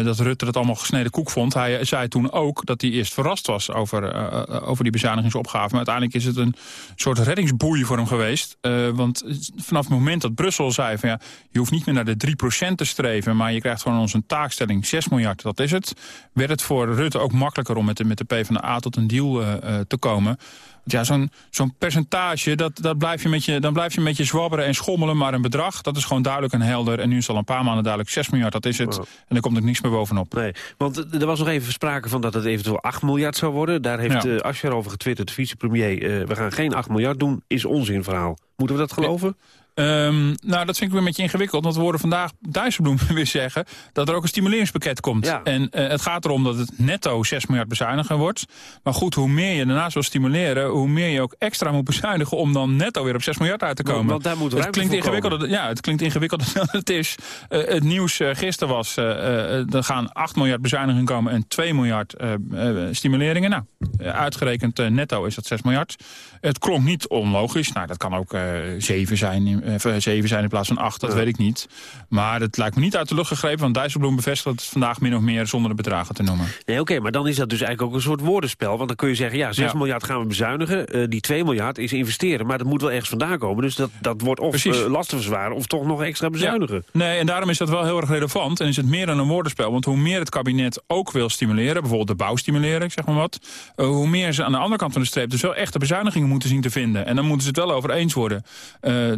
dat Rutte dat allemaal gesneden koek vond. Hij zei toen ook dat hij eerst verrast was over, over die bezuinigingsopgave. Maar uiteindelijk is het een soort reddingsboei voor hem geweest. want vanaf het moment dat Brussel zei van ja, je hoeft niet meer naar de 3% te streven... maar je krijgt gewoon onze taakstelling 6 miljard, dat is het. Werd het voor Rutte ook makkelijker om met de, met de PvdA tot een deal te komen... Ja, zo'n zo'n percentage, dat, dat blijf je met je, dan blijf je met je zwabberen en schommelen. Maar een bedrag, dat is gewoon duidelijk en helder. En nu is al een paar maanden duidelijk 6 miljard, dat is het. En er komt er niks meer bovenop. Nee, want er was nog even sprake van dat het eventueel 8 miljard zou worden. Daar heeft ja. uh, Asscher over getwitterd, vicepremier. Uh, we gaan geen 8 miljard doen, is onzin verhaal. Moeten we dat geloven? Um, nou, dat vind ik weer een beetje ingewikkeld. Want we horen vandaag Dijsselbloem weer zeggen... dat er ook een stimuleringspakket komt. Ja. En uh, het gaat erom dat het netto 6 miljard bezuinigen wordt. Maar goed, hoe meer je daarnaast wil stimuleren... hoe meer je ook extra moet bezuinigen... om dan netto weer op 6 miljard uit te komen. Want daar moet het klinkt ingewikkelder. Ja, het klinkt ingewikkelder dan het is. Uh, het nieuws uh, gisteren was... er gaan 8 miljard bezuinigingen komen... en 2 miljard stimuleringen. Nou, uitgerekend netto is dat 6 miljard. Het klonk niet onlogisch. Nou, dat kan ook 7 zijn... zeven zijn in plaats van acht, dat ja. weet ik niet. Maar het lijkt me niet uit de lucht gegrepen, want Dijsselbloem bevestigt het vandaag min of meer zonder de bedragen te noemen. Nee, oké, okay, maar dan is dat dus eigenlijk ook een soort woordenspel. Want dan kun je zeggen, ja, 6 ja. miljard gaan we bezuinigen. Uh, die 2 miljard is investeren, maar dat moet wel ergens vandaan komen. Dus dat, dat wordt of uh, lasten verzwaren of toch nog extra bezuinigen. Ja. Nee, en daarom is dat wel heel erg relevant. En is het meer dan een woordenspel. Want hoe meer het kabinet ook wil stimuleren, bijvoorbeeld de bouw stimuleren, ik zeg maar wat. hoe meer ze aan de andere kant van de streep dus wel echte bezuinigingen moeten zien te vinden. En dan moeten ze het wel over eens worden.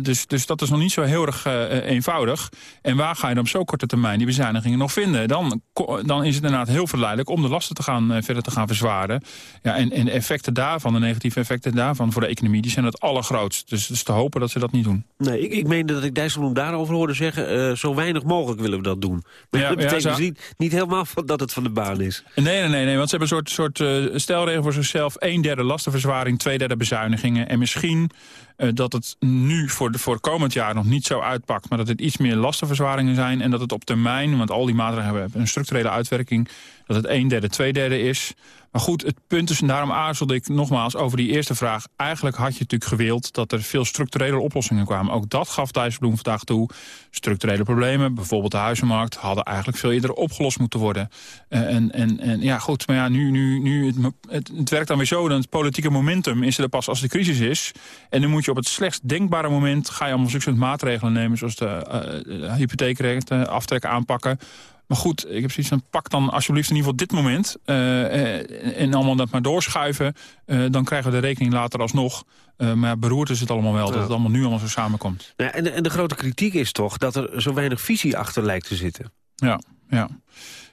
dus, dus dat is nog niet zo heel erg uh, eenvoudig. En waar ga je dan op zo korte termijn die bezuinigingen nog vinden? Dan, dan is het inderdaad heel verleidelijk om de lasten te gaan, uh, verder te gaan verzwaren. Ja, en, en de effecten daarvan, de negatieve effecten daarvan voor de economie... die zijn het allergrootst. Dus het is te hopen dat ze dat niet doen. Nee, ik, ik meende dat ik Dijsselbloem daarover hoorde zeggen... zo weinig mogelijk willen we dat doen. Maar ja, dat betekent ja, zo... dus niet, niet helemaal dat het van de baan is. Nee, nee, nee, nee want ze hebben een soort, soort stelregel voor zichzelf. Een derde lastenverzwaring, twee derde bezuinigingen. En misschien eh, dat het nu voor, de, voor komend jaar nog niet zo uitpakt... maar dat het iets meer lastenverzwaringen zijn... en dat het op termijn, want al die maatregelen hebben een structurele uitwerking... dat het een derde, twee derde is. Maar goed, het punt is, en daarom aarzelde ik nogmaals over die eerste vraag... eigenlijk had je natuurlijk gewild dat er veel structurele oplossingen kwamen. Ook dat gaf Dijsselbloem vandaag toe. Structurele problemen, bijvoorbeeld de huizenmarkt... hadden eigenlijk veel eerder opgelost moeten worden. Uh, en, en, en ja, goed, maar ja, nu, nu, nu het, het, werkt dan weer zo... dat het politieke momentum is er pas als de crisis is. En dan moet je op het slechtst denkbare moment... ga je allemaal zulke maatregelen nemen... zoals de uh, hypotheekrente, aftrek aanpakken... Maar goed, ik heb zoiets van pak dan alsjeblieft in ieder geval dit moment... Uh, en allemaal dat maar doorschuiven. Uh, dan krijgen we de rekening later alsnog. Uh, maar beroerd is het allemaal wel, ja. dat het allemaal nu allemaal zo samenkomt. Ja, en, de, en de grote kritiek is toch dat er zo weinig visie achter lijkt te zitten. Ja, ja.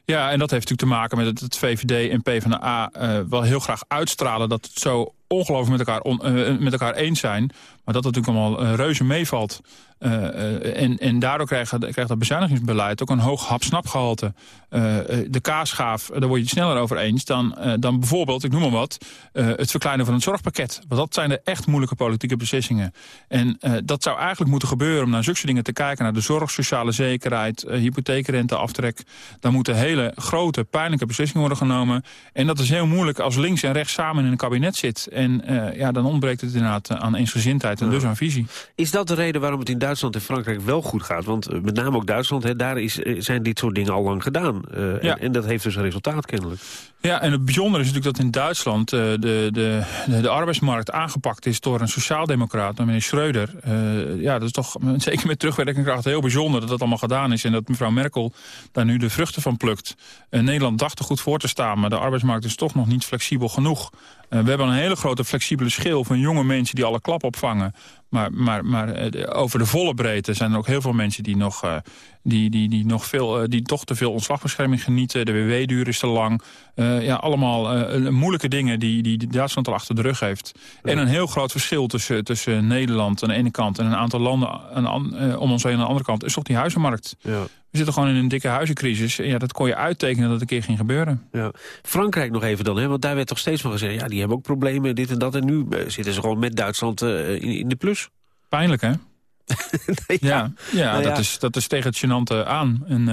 Ja, en dat heeft natuurlijk te maken met dat het VVD en PvdA uh, wel heel graag uitstralen... dat het zo ongelooflijk met elkaar, on, uh, met elkaar eens zijn. Maar dat natuurlijk allemaal uh, reuze meevalt. Uh, en, en daardoor krijgt, krijgt dat bezuinigingsbeleid ook een hoog hap-snap-gehalte. de kaasschaaf, daar word je het sneller over eens dan, dan bijvoorbeeld, ik noem maar wat... het verkleinen van het zorgpakket. Want dat zijn de echt moeilijke politieke beslissingen. En dat zou eigenlijk moeten gebeuren om naar zulke dingen te kijken... naar de zorg, sociale zekerheid, hypotheekrenteaftrek. Daar moeten hele grote, pijnlijke beslissingen worden genomen. En dat is heel moeilijk als links en rechts samen in een kabinet zit... En uh, ja, dan ontbreekt het inderdaad aan eensgezindheid en dus aan visie. Is dat de reden waarom het in Duitsland en Frankrijk wel goed gaat? Want uh, met name ook Duitsland, hè, daar is, zijn dit soort dingen al lang gedaan. Uh, ja. en, en, dat heeft dus een resultaat kennelijk. Ja, en het bijzondere is natuurlijk dat in Duitsland de, de, de, de, arbeidsmarkt aangepakt is door een sociaaldemocraat, meneer Schreuder. ja, dat is toch zeker met terugwerkende kracht heel bijzonder dat dat allemaal gedaan is. En dat mevrouw Merkel daar nu de vruchten van plukt. Nederland dacht er goed voor te staan, maar de arbeidsmarkt is toch nog niet flexibel genoeg. We hebben een hele grote flexibele schil van jonge mensen die alle klap opvangen. Maar, maar, maar over de volle breedte zijn er ook heel veel mensen die, nog, uh, die, die, die, nog veel, uh, die toch te veel ontslagbescherming genieten. De WW-duur is te lang. Uh, ja, allemaal moeilijke dingen die, die Duitsland al achter de rug heeft. Ja. En een heel groot verschil tussen, tussen Nederland aan de ene kant... en een aantal landen aan, om ons heen aan de andere kant... is toch die huizenmarkt. Ja. We zitten gewoon in een dikke huizencrisis. En ja, dat kon je uittekenen dat het een keer ging gebeuren. Ja. Frankrijk nog even dan, hè? want daar werd toch steeds van gezegd... ja, die hebben ook problemen, dit en dat. En nu zitten ze gewoon met Duitsland in, in de plus. Pijnlijk, hè? ja, ja, ja, nou dat, Is, dat is tegen het gênante aan. En,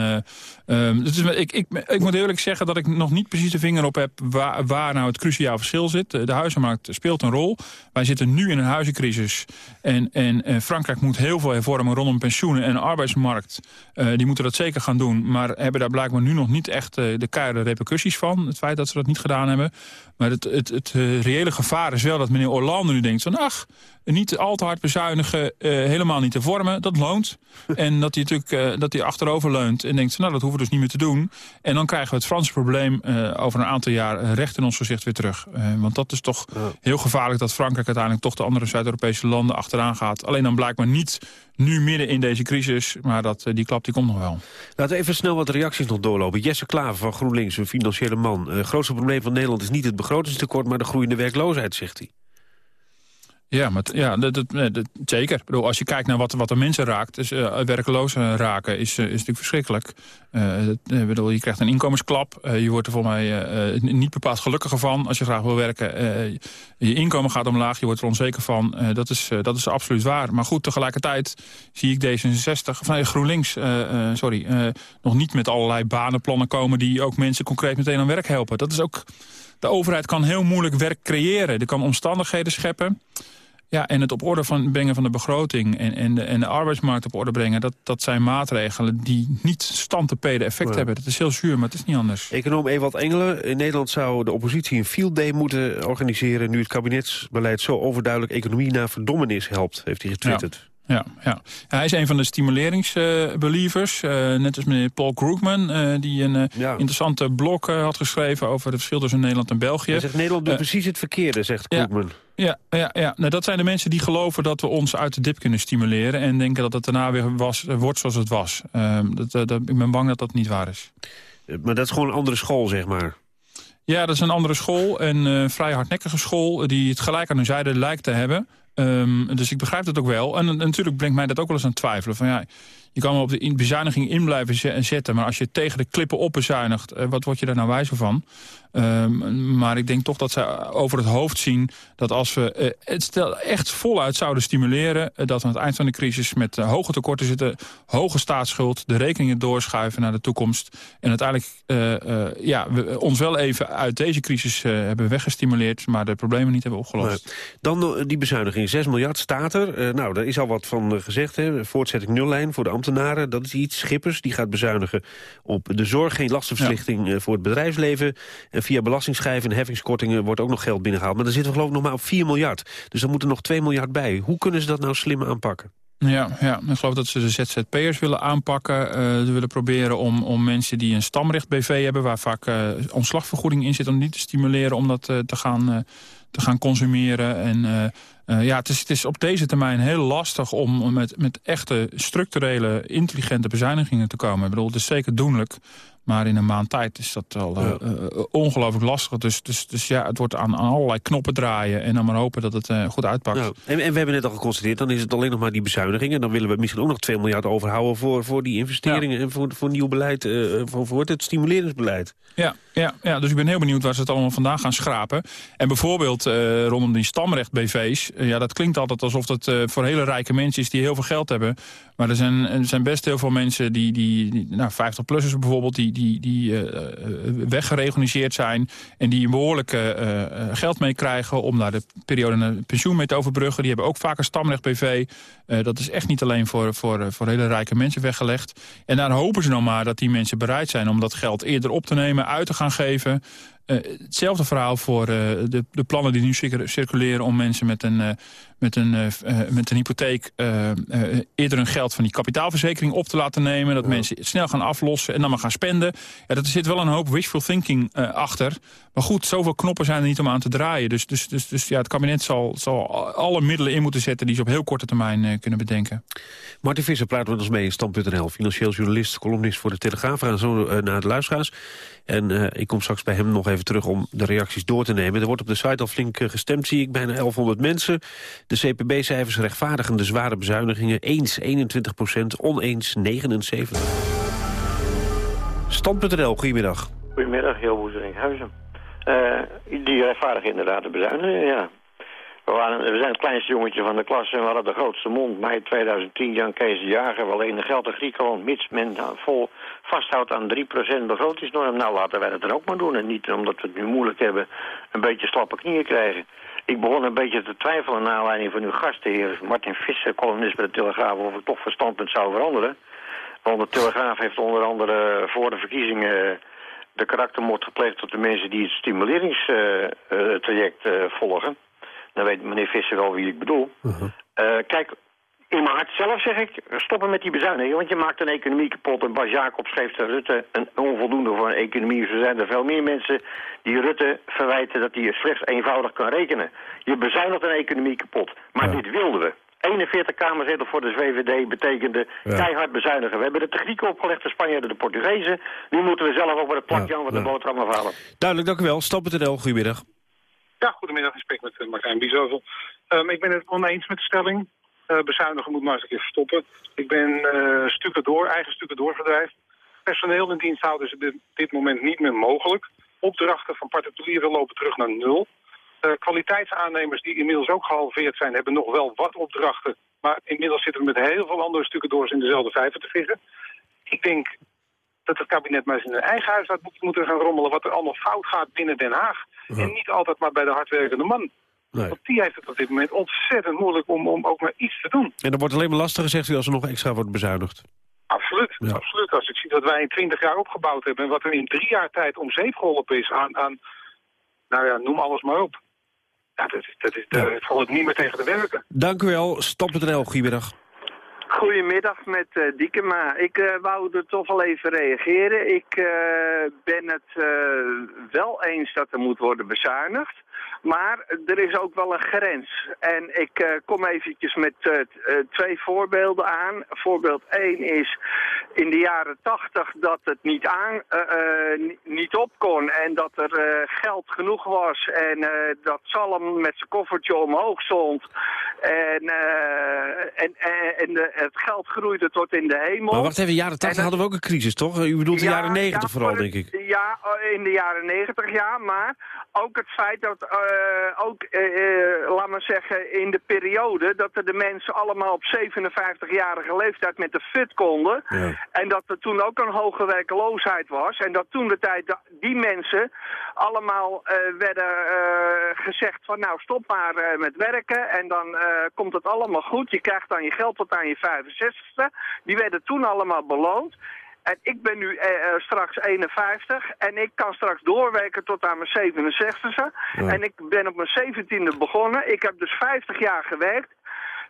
uh, um, dus ik, ik, ik moet eerlijk zeggen dat ik nog niet precies de vinger op heb... waar, waar nou het cruciaal verschil zit. De huizenmarkt speelt een rol. Wij zitten nu in een huizencrisis. En, en, en Frankrijk moet heel veel hervormen rondom pensioenen en arbeidsmarkt. Uh, die moeten dat zeker gaan doen. Maar hebben daar blijkbaar nu nog niet echt uh, de keiharde repercussies van. Het feit dat ze dat niet gedaan hebben. Maar het, het, het uh, reële gevaar is wel dat meneer Hollande nu denkt van... ach, niet al te hard bezuinigen, helemaal niet te vormen, dat loont. en dat hij natuurlijk uh, dat hij achterover leunt en denkt, nou dat hoeven we dus niet meer te doen. En dan krijgen we het Franse probleem over een aantal jaar recht in ons gezicht weer terug. Want dat is toch heel gevaarlijk dat Frankrijk uiteindelijk toch de andere Zuid-Europese landen achteraan gaat. Alleen dan blijkbaar niet nu midden in deze crisis, maar dat, die klap die komt nog wel. Laten we even snel wat reacties nog doorlopen. Jesse Klaver van GroenLinks, een financiële man. Het grootste probleem van Nederland is niet het begrotingstekort, maar de groeiende werkloosheid, zegt hij. Ja, maar ja dat, dat, dat, zeker. Ik bedoel, als je kijkt naar wat, wat de mensen raakt, dus, uh, werkelozen raken, is, uh, is natuurlijk verschrikkelijk. Bedoel, je krijgt een inkomensklap. je wordt er volgens mij niet bepaald gelukkiger van als je graag wil werken. je inkomen gaat omlaag, je wordt er onzeker van. dat, is, dat is absoluut waar. Maar goed, tegelijkertijd zie ik D66, of nee, GroenLinks, sorry, nog niet met allerlei banenplannen komen die ook mensen concreet meteen aan werk helpen. Dat is ook... De overheid kan heel moeilijk werk creëren. Er kan omstandigheden scheppen. Ja, en het op orde van brengen van de begroting en, en, de, en de arbeidsmarkt op orde brengen... Dat, dat zijn maatregelen die niet stand te peden effect ja. hebben. Dat is heel zuur, maar het is niet anders. Econoom Ewald Engelen. In Nederland zou de oppositie een field day moeten organiseren... nu het kabinetsbeleid zo overduidelijk economie naar verdommenis helpt, heeft hij getwitterd. Ja. Ja, ja. Hij is een van de stimuleringsbelievers. Uh, net als meneer Paul Krugman, uh, die een ja. interessante blog had geschreven... over het verschil tussen Nederland en België. Hij zegt Nederland doet precies het verkeerde, zegt Krugman. Ja, ja, ja. Nou, dat zijn de mensen die geloven dat we ons uit de dip kunnen stimuleren... en denken dat het daarna weer was, wordt zoals het was. Dat, dat, ik ben bang dat dat niet waar is. Maar dat is gewoon een andere school, zeg maar. Ja, dat is een andere school. En een vrij hardnekkige school die het gelijk aan hun zijde lijkt te hebben... Um, dus ik begrijp dat ook wel. En, en, natuurlijk brengt mij dat ook wel eens aan twijfelen. Van, ja, je kan wel op de in- bezuiniging in blijven ze- zetten... maar als je tegen de klippen op bezuinigt, eh, wat word je daar nou wijzer van? Ehm, maar ik denk toch dat zij over het hoofd zien dat als we eh, het echt voluit zouden stimuleren... eh, dat we aan het eind van de crisis met eh, hoge tekorten zitten... hoge staatsschuld, de rekeningen doorschuiven naar de toekomst... en uiteindelijk eh, eh, ja, ons wel even uit deze crisis eh, hebben weggestimuleerd... maar de problemen niet hebben opgelost. Dan die bezuiniging, 6 miljard staat er. Eh, nou, daar is al wat van eh, gezegd. Hè. Voortzetting nullijn voor de ambtenaren, dat is iets. Schippers, die gaat bezuinigen op de zorg. Geen lastenverlichting eh, voor het bedrijfsleven. En via belastingschijven en heffingskortingen wordt ook nog geld binnengehaald. Maar dan zitten we geloof ik nog maar op 4 miljard. Dus er nog 2 miljard bij. Hoe kunnen ze dat nou slim aanpakken? Ja, ja, ik geloof dat ze de ZZP'ers willen aanpakken. eh, ze willen proberen om, om mensen die een stamrecht BV hebben... waar vaak eh, ontslagvergoeding in zit, om die te stimuleren om dat te, gaan, te gaan consumeren. En eh, ja, het is, het is op deze termijn heel lastig om met, met echte structurele, intelligente bezuinigingen te komen. Ik bedoel, het is zeker doenlijk. Maar in een maand tijd is dat al eh, eh, ongelooflijk lastig. Dus, dus, dus ja, het wordt aan, aan allerlei knoppen draaien... en dan maar hopen dat het eh, goed uitpakt. Nou, en, en we hebben net al geconstateerd, dan is het alleen nog maar die bezuinigingen. Dan willen we misschien ook nog 2 miljard overhouden voor, voor die investeringen... en voor, voor nieuw beleid, voor, voor het stimuleringsbeleid. Ja, ja, ja, dus ik ben heel benieuwd waar ze het allemaal vandaan gaan schrapen. En bijvoorbeeld rondom die stamrecht-BV's... eh, ja, dat klinkt altijd alsof het eh, voor hele rijke mensen is die heel veel geld hebben. Maar er zijn, er zijn best heel veel mensen, die, die, die nou, 50-plussers bijvoorbeeld... die, die, die eh, eh, zijn en die een behoorlijk eh, geld meekrijgen... om daar de periode naar pensioen mee te overbruggen. Die hebben ook vaak een stamrecht-BV. Eh, dat is echt niet alleen voor, voor, voor hele rijke mensen weggelegd. En daar hopen ze nou maar dat die mensen bereid zijn om dat geld eerder op te nemen, uit te gaan geven. Hetzelfde verhaal voor de, de plannen die nu cir- circuleren om mensen met een, met een, eh, eh, met een hypotheek eh, eerder hun geld van die kapitaalverzekering op te laten nemen. Dat mensen het snel gaan aflossen en dan maar gaan spenden. Ja, dat er zit wel een hoop wishful thinking achter. Maar goed, zoveel knoppen zijn er niet om aan te draaien. Dus, dus, dus, dus ja, het kabinet zal, zal alle middelen in moeten zetten die ze op heel korte termijn kunnen bedenken. Martin Visser praat met ons mee in Stand.nl. Financieel journalist, columnist voor de Telegraaf. We gaan zo naar de luisteraars. En ik kom straks bij hem nog even terug om de reacties door te nemen. Er wordt op de site al flink gestemd, zie ik. Bijna 1100 mensen. De CPB-cijfers rechtvaardigen de zware bezuinigingen. Eens 21 procent, oneens 79. Stand.nl, goedemiddag. Goedemiddag, Jo Boezerinkhuizen. Uh, die rechtvaardigen inderdaad de bezuinigen, ja. We, waren, we zijn het kleinste jongetje van de klas en we hadden de grootste mond. Mei 2010, Jan Kees de Jager, we lenen geld aan Griekenland... mits men vol vasthoudt aan 3% begrotingsnorm. Nou, laten wij dat dan ook maar doen. En niet omdat we het nu moeilijk hebben, een beetje slappe knieën krijgen. Ik begon een beetje te twijfelen naar aanleiding van uw gastheer Martin Visser, columnist bij de Telegraaf, of ik toch van standpunt zou veranderen. Want de Telegraaf heeft onder andere voor de verkiezingen de karaktermoord gepleegd op de mensen die het stimuleringstraject uh, uh, volgen. Dan weet meneer Visser wel wie ik bedoel. Uh -huh. uh, kijk, in mijn hart zelf zeg ik, stoppen met die bezuinigingen. Want je maakt een economie kapot. En Bas Jacobs geeft Rutte een onvoldoende voor een economie. Dus er zijn er veel meer mensen die Rutte verwijten dat hij slechts eenvoudig kan rekenen. Je bezuinigt een economie kapot. Maar ja. dit wilden we. 41 kamerzetels voor de VVD betekende ja. keihard bezuinigen. We hebben de Grieken opgelegd, de Spanjaarden, de Portugezen. Nu moeten we zelf ook bij de plakje ja, van de boterham afhalen. Duidelijk, dank u wel. Stappen.nl, goedemiddag. Ja, goedemiddag. Ik spreek met uh, Martijn Biesovel. Um, ik ben het oneens met de stelling. Uh, bezuinigen moet maar eens een keer stoppen. Ik ben uh, stukken door, eigen stukken doorgedrijf. Personeel in dienst houden is op dit, dit moment niet meer mogelijk. Opdrachten van particulieren lopen terug naar nul. Uh, kwaliteitsaannemers die inmiddels ook gehalveerd zijn, hebben nog wel wat opdrachten. Maar inmiddels zitten we met heel veel andere stukken door in dezelfde vijver te vissen. Ik denk dat het kabinet maar eens in hun eigen huis moet moeten gaan rommelen... wat er allemaal fout gaat binnen Den Haag. Ja. En niet altijd maar bij de hardwerkende man. Nee. Want die heeft het op dit moment ontzettend moeilijk om, om ook maar iets te doen. En dat wordt alleen maar lastiger, zegt u, als er nog extra wordt bezuinigd. Absoluut, ja. absoluut. Als ik zie dat wij in twintig jaar opgebouwd hebben... en wat er in drie jaar tijd om zeep geholpen is aan, aan nou ja, noem alles maar op. Ja, dat, is, dat, is, ja. dat valt het niet meer tegen te werken. Dank u wel. Stop.nl, goedemiddag. Goedemiddag met uh, Diekema. Ik uh, wou er toch wel even reageren. Ik uh, ben het wel eens dat er moet worden bezuinigd. Maar er is ook wel een grens. En ik kom eventjes met twee voorbeelden aan. Voorbeeld 1 is in de jaren tachtig dat het niet, aan, eh, eh, ni- niet op kon en dat er eh, geld genoeg was en eh, dat Salm met zijn koffertje omhoog stond eh, en, en, en de- het geld groeide tot in de hemel. Maar wacht even, jaren 80 hadden we ook een crisis, toch? U bedoelt de Ja, jaren 90 ja, vooral, voor denk ik. Ja, eh, in de jaren 90 ja, maar ook het feit dat, eh, ook, eh, laat maar zeggen, in de periode dat er de mensen allemaal op 57-jarige leeftijd met de fut konden. En dat er toen ook een hoge werkloosheid was. En dat toen de tijd die mensen allemaal werden gezegd van nou stop maar met werken en dan komt het allemaal goed. Je krijgt dan je geld tot aan je 65ste. Die werden toen allemaal beloond. En ik ben nu eh, eh, straks 51 en ik kan straks doorwerken tot aan mijn 67e. Ja. En ik ben op mijn 17e begonnen. Ik heb dus 50 jaar gewerkt.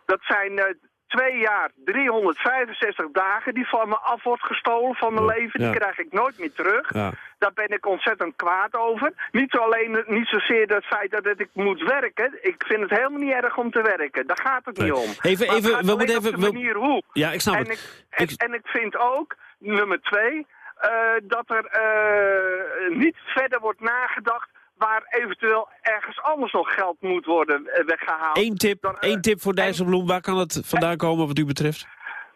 Dat zijn eh, twee jaar 365 dagen die van me af wordt gestolen van mijn leven. Ja. Die krijg ik nooit meer terug. Ja. Daar ben ik ontzettend kwaad over. Niet alleen, niet zozeer het feit dat ik moet werken. Ik vind het helemaal niet erg om te werken. Daar gaat het niet om. Even- Maar even- we moeten op even- we- manier hoe. Ja, ik snap en het. Ik, en, en ik vind ook, nummer twee, eh, dat er eh, niet verder wordt nagedacht waar eventueel ergens anders nog geld moet worden eh, weggehaald. Eén tip, één tip voor Dijsselbloem. Waar kan het vandaan komen wat u betreft?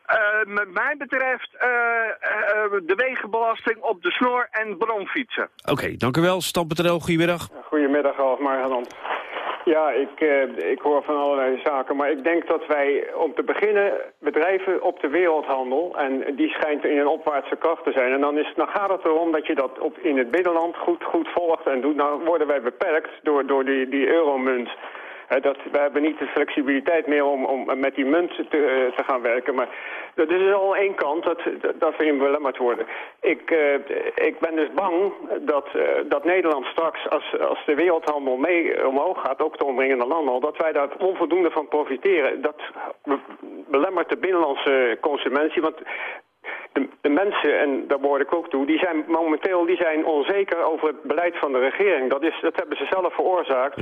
Eh, met mij betreft eh, eh, de wegenbelasting op de snor- en bromfietsen. Oké, dank u wel. Stam.nl, goedemiddag. Goedemiddag, Alfmaar Haland. Ja, ik, eh, ik hoor van allerlei zaken, maar ik denk dat wij om te beginnen bedrijven op de wereldhandel, en die schijnt in een opwaartse kracht te zijn, en dan, is, dan gaat het erom dat je dat op, in het binnenland goed, goed volgt en doet. Nou worden wij beperkt door, door die, die euromunt. Dat, we hebben niet de flexibiliteit meer om, om met die munt te, eh, te gaan werken. Maar dat is al één kant dat, dat, we in belemmerd worden. Ik, eh, ik ben dus bang dat, eh, dat Nederland straks, als, als de wereldhandel mee omhoog gaat, ook de omringende landen, dat wij daar onvoldoende van profiteren. Dat be- belemmert de binnenlandse consumentie. Want de, de mensen, en daar behoor ik ook toe, die zijn momenteel die zijn onzeker over het beleid van de regering. Dat, is, dat hebben ze zelf veroorzaakt.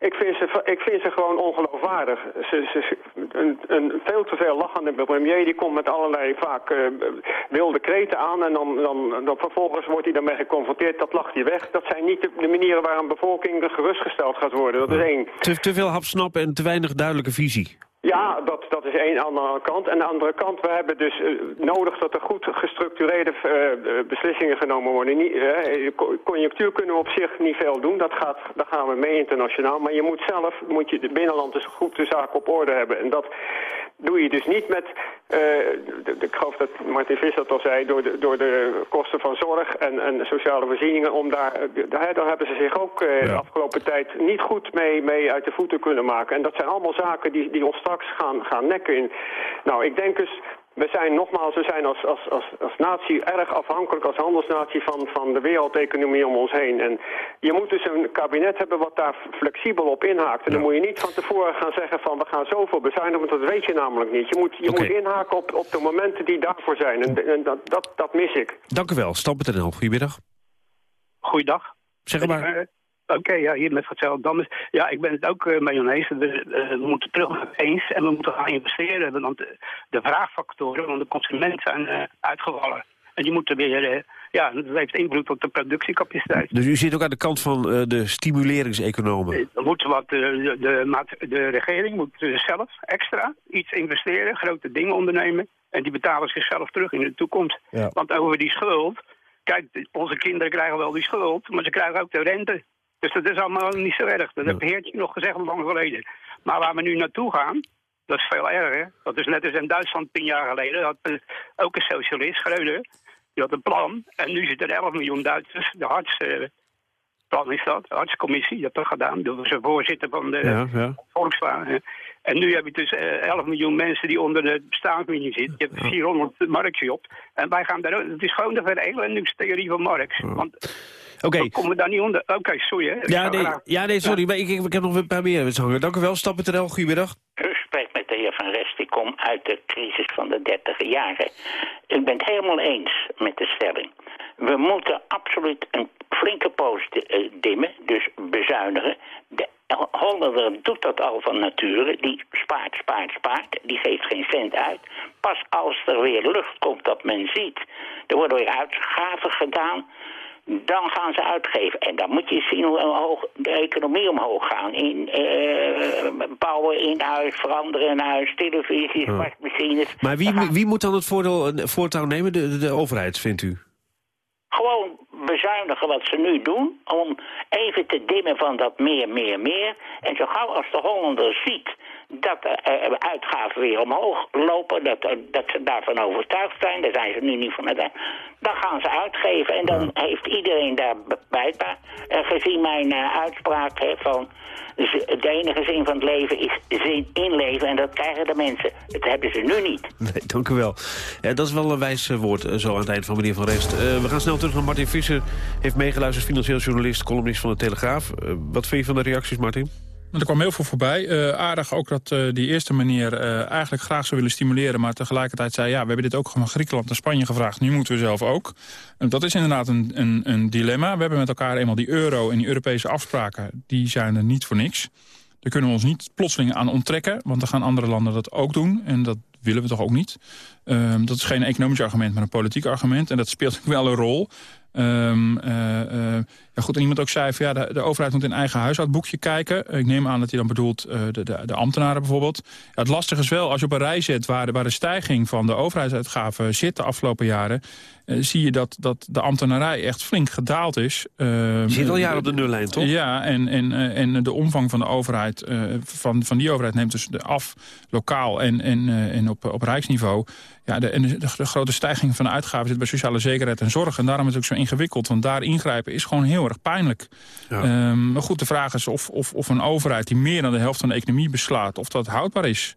Ik, vind ze, ik vind ze gewoon ongeloofwaardig. Ze, ze, een, een veel te veel lachende premier die komt met allerlei vaak eh, wilde kreten aan en dan, dan, dan vervolgens wordt hij daarmee geconfronteerd. Dat lacht hij weg. Dat zijn niet de, de manieren waar een bevolking gerustgesteld gaat worden. Dat is één. Te, te veel hapsnap en te weinig duidelijke visie. Ja, dat, dat is één andere kant. En de andere kant, we hebben dus eh, nodig dat er goed gestructureerde eh, eh, beslissingen genomen worden. Niet, co- conjunctuur kunnen we op zich niet veel doen, dat gaat, daar gaan we mee internationaal. Maar je moet zelf, moet je de binnenland dus goed de zaak op orde hebben. En dat doe je dus niet met, eh, ik geloof dat Martin Visser dat al zei, door de, door de kosten van zorg en, en sociale voorzieningen. Om daar, eh, daar, daar hebben ze zich ook eh, de afgelopen tijd niet goed mee, mee uit de voeten kunnen maken. En dat zijn allemaal zaken die, die ons straks gaan, gaan nekken. In. Nou, ik denk dus, we zijn nogmaals, we zijn als, als, als, als natie erg afhankelijk als handelsnatie van, van de wereldeconomie om ons heen. En je moet dus een kabinet hebben wat daar flexibel op inhaakt. En dan moet je niet van tevoren gaan zeggen van we gaan zoveel bezuinigen, want dat weet je namelijk niet. Je moet, je moet inhaken op, op de momenten die daarvoor zijn. En, en dat, dat, dat mis ik. Dank u wel. Stam.nl, goedemiddag. Goeiedag. Zeg maar. Eh, Oké, ja, hier met Vatzel Dammers. Ja, ik ben het ook eh, mee oneens. We, eh, we moeten terug naar eens en we moeten gaan investeren. Want de, de vraagfactoren van de consument zijn eh, uitgevallen. En die moeten weer, eh, ja, dat heeft invloed op de productiecapaciteit. Dus u zit ook aan de kant van eh, de stimuleringseconomen. Er moet wat, eh, de, de, de regering moet eh, zelf extra iets investeren, grote dingen ondernemen. En die betalen zichzelf terug in de toekomst. Ja. Want over die schuld, kijk, onze kinderen krijgen wel die schuld, maar ze krijgen ook de rente. Dus dat is allemaal niet zo erg. Dat heeft Heertje nog gezegd lang geleden. Maar waar we nu naartoe gaan, dat is veel erger. Dat is net als in Duitsland tien jaar geleden. Dat had eh, ook een socialist, Schreuder, die had een plan. En nu zitten er 11 miljoen Duitsers, de harts... eh, plan is dat, de artscommissie, dat heeft gedaan. Dat was de voorzitter van de Ja, ja. Volkswagen. En nu heb je dus eh, 11 miljoen mensen die onder de bestaansminimum zitten. Je hebt 400 Marx op. En wij gaan daar ook- Het is gewoon de verenigingstheorie van Marx. Want Oké. we komen daar niet onder. Oké, sorry hè. Ja, nee, ja, nee sorry, maar ik, ik, ik heb nog een paar meer hangen. Dank u wel, Stam.nl, goedemiddag. U spreekt met de heer Van Rest. Ik kom uit de crisis van de dertiger jaren. Ik ben het helemaal eens met de stelling. We moeten absoluut een flinke poos eh, dimmen, dus bezuinigen. De Hollander doet dat al van nature. Die spaart, spaart, spaart. Die geeft geen cent uit. Pas als er weer lucht komt dat men ziet... er worden weer uitgaven gedaan dan gaan ze uitgeven. En dan moet je zien hoe hoog de economie omhoog gaat. In, uh, bouwen in huis, veranderen in huis, televisies, wasmachines. Maar wie, wie moet dan het voordeel, voortouw nemen? De, de overheid, vindt u? Gewoon bezuinigen wat ze nu doen. Om even te dimmen van dat meer, meer, meer. En zo gauw als de Hollander ziet dat de uh, uitgaven weer omhoog lopen, dat, uh, dat ze daarvan overtuigd zijn, daar zijn ze nu niet van dan gaan ze uitgeven en dan heeft iedereen daar bij. Uh, gezien mijn uitspraak hè, van de enige zin van het leven is zin inleven en dat krijgen de mensen. Dat hebben ze nu niet. Nee, dank u wel. Ja, dat is wel een wijs woord zo aan het eind van meneer Van Rest. we gaan snel terug naar Martin Visser, heeft meegeluisterd, financieel journalist, columnist van de Telegraaf. wat vind je van de reacties, Martin? Er kwam heel veel voorbij. Uh, aardig ook dat uh, die eerste meneer uh, eigenlijk graag zou willen stimuleren... maar tegelijkertijd zei, ja, we hebben dit ook van Griekenland en Spanje gevraagd. Nu moeten we zelf ook. En dat is inderdaad een, een, een dilemma. We hebben met elkaar eenmaal die euro en die Europese afspraken... die zijn er niet voor niks. Daar kunnen we ons niet plotseling aan onttrekken... want dan gaan andere landen dat ook doen. En dat willen we toch ook niet. Ehm, dat is geen economisch argument, maar een politiek argument. En dat speelt wel een rol. Um, ja, goed, en iemand ook zei van ja, de, de, overheid moet in eigen huishoudboekje kijken. Ik neem aan dat hij dan bedoelt uh, de, de, de, ambtenaren bijvoorbeeld. Ja, het lastige is wel, als je op een rij zet waar, waar de stijging van de overheidsuitgaven zit de afgelopen jaren... Uh, zie je dat, dat de ambtenarij echt flink gedaald is. Uh, je zit al jaren op de nullijn, toch? Ja, en, en, en de omvang van de overheid, van, van die overheid neemt dus af lokaal en, en, en op, op rijksniveau. Ja, de, de, de, grote stijging van de uitgaven zit bij sociale zekerheid en zorg. En daarom is het ook zo ingewikkeld, want daar ingrijpen is gewoon heel erg pijnlijk. Ehm, maar goed, de vraag is of, of, of een overheid die meer dan de helft van de economie beslaat... of dat houdbaar is.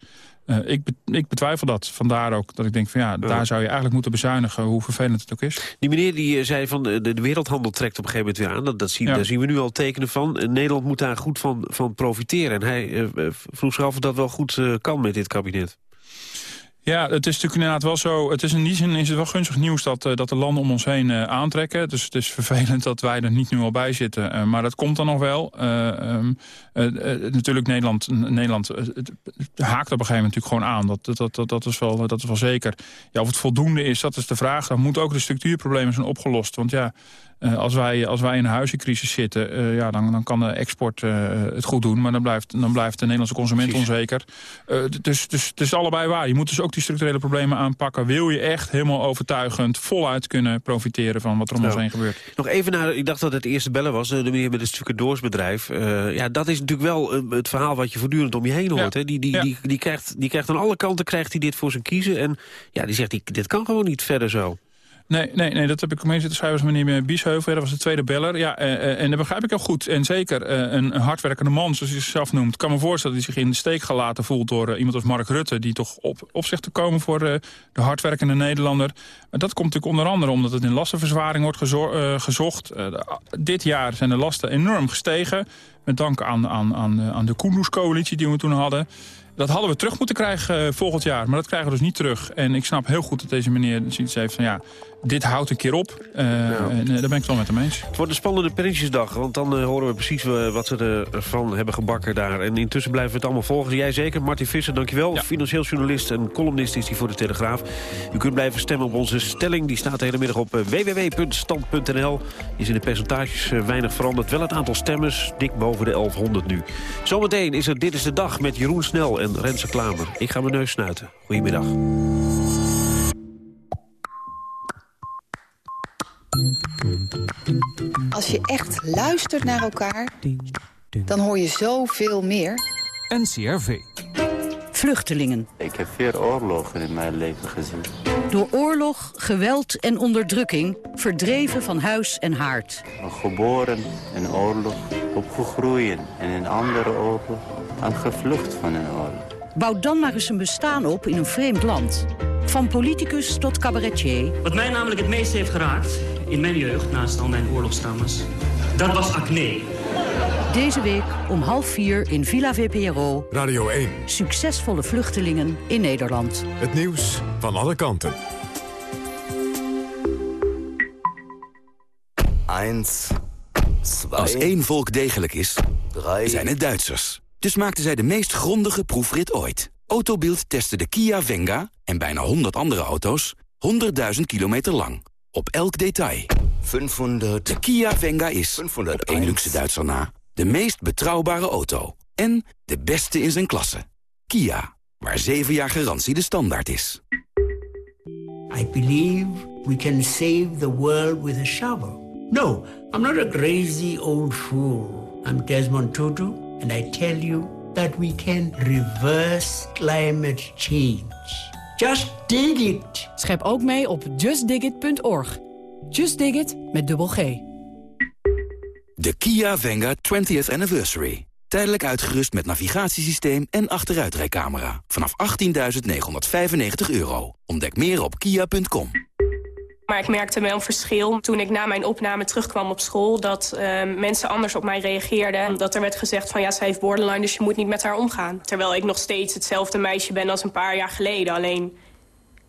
Uh, ik, ik, betwijfel dat. Vandaar ook dat ik denk van ja, daar zou je eigenlijk moeten bezuinigen, hoe vervelend het ook is. Die meneer die eh, zei van de, de wereldhandel trekt op een gegeven moment weer aan. Dat, dat zien, Daar zien we nu al tekenen van. Nederland moet daar goed van, van profiteren. En hij uh, vroeg zich af of dat wel goed uh, kan met dit kabinet. Ja, het is natuurlijk inderdaad wel zo. Het is in die zin is het wel gunstig nieuws dat, uh, dat de landen om ons heen uh, aantrekken. Dus het is vervelend dat wij er niet nu al bij zitten. Uh, maar dat komt dan nog wel. Um, natuurlijk, Nederland, Nederland haakt op een gegeven moment natuurlijk gewoon aan. Dat, dat, dat, dat, is wel, dat is wel zeker. Ja, of het voldoende is, dat is de vraag. Dan moeten ook de structuurproblemen zijn opgelost. Want ja, uh, als, wij, als wij in een huizencrisis zitten, uh, ja, dan, dan kan de export uh, het goed doen. Maar dan blijft, dan blijft de Nederlandse consument Precies. onzeker. dus, dus het is allebei waar. Je moet dus ook die structurele problemen aanpakken. Wil je echt helemaal overtuigend voluit kunnen profiteren van wat er om ons heen gebeurt. Nog even naar, ik dacht dat het eerste bellen was, de meneer met het stucadoorsbedrijf. ja, dat is natuurlijk wel het verhaal wat je voortdurend om je heen hoort. Ja. Hè? Die, die, ja. die, die, krijgt, die krijgt aan alle kanten krijgt hij dit voor zijn kiezen. En ja, die zegt, die, dit kan gewoon niet verder zo. Nee, nee, nee, dat heb ik mee zitten schrijven als meneer Biesheuvel. Dat was de tweede beller. Ja, uh, en dat begrijp ik heel goed. En zeker uh, een, hardwerkende man, zoals hij zichzelf noemt... kan me voorstellen dat hij zich in de steek gelaten voelt... door iemand als Mark Rutte... die toch op, op zich te komen voor de hardwerkende Nederlander. Dat komt natuurlijk onder andere omdat het in lastenverzwaring wordt gezocht. dit jaar zijn de lasten enorm gestegen. Met dank aan, aan, aan, aan de Koenderscoalitie die we toen hadden... Dat hadden we terug moeten krijgen volgend jaar. Maar dat krijgen we dus niet terug. En ik snap heel goed dat deze meneer zoiets heeft van... ja, dit houdt een keer op. Uh, ja. En uh, daar ben ik het wel met hem eens. Het wordt een spannende Prinsjesdag, want dan uh, horen we precies wat ze ervan hebben gebakken daar. En intussen blijven we het allemaal volgen. Jij zeker, Martin Visser, dankjewel. Ja. Financieel journalist en columnist is hij voor de Telegraaf. U kunt blijven stemmen op onze stelling. Die staat de hele middag op www.stand.nl. Is in de percentages weinig veranderd. Wel het aantal stemmers, dik boven de 1100 nu. Zometeen is er Dit is de Dag met Jeroen Snel en Renze Klamer. Ik ga mijn neus snuiten. Goedemiddag. Als je echt luistert naar elkaar, dan hoor je zoveel meer. NCRV. Vluchtelingen. Ik heb vier oorlogen in mijn leven gezien. Door oorlog, geweld en onderdrukking verdreven van huis en haard. Geboren in oorlog, opgegroeid en in andere oorlog en gevlucht van een oorlog. Bouw dan maar eens een bestaan op in een vreemd land. Van politicus tot cabaretier. Wat mij namelijk het meest heeft geraakt in mijn jeugd, naast al mijn oorlogstrauma's, dat was acne. Deze week om half vier in Villa VPRO. Radio 1. Succesvolle vluchtelingen in Nederland. Het nieuws van alle kanten. 1, Als één volk degelijk is, zijn het Duitsers. Dus maakten zij de meest grondige proefrit ooit. Autobild testte de Kia Venga en bijna 100 andere auto's 100.000 kilometer lang. Op elk detail. 500. De Kia Venga is, 500 op één luxe Duitser na, de meest betrouwbare auto. En de beste in zijn klasse. Kia, waar 7 jaar garantie de standaard is. I believe we can save the world with a shovel. No, I'm not a crazy old fool. I'm Desmond Tutu, and I tell you that we can reverse climate change. Just dig it. Schep ook mee op justdigit.org. Just Dig It met dubbel G. De Kia Venga 20th Anniversary. Tijdelijk uitgerust met navigatiesysteem en achteruitrijcamera. Vanaf 18.995 euro. Ontdek meer op kia.com. Maar ik merkte wel een verschil toen ik na mijn opname terugkwam op school... dat uh, mensen anders op mij reageerden. Dat er werd gezegd van ja, ze heeft borderline, dus je moet niet met haar omgaan. Terwijl ik nog steeds hetzelfde meisje ben als een paar jaar geleden. Alleen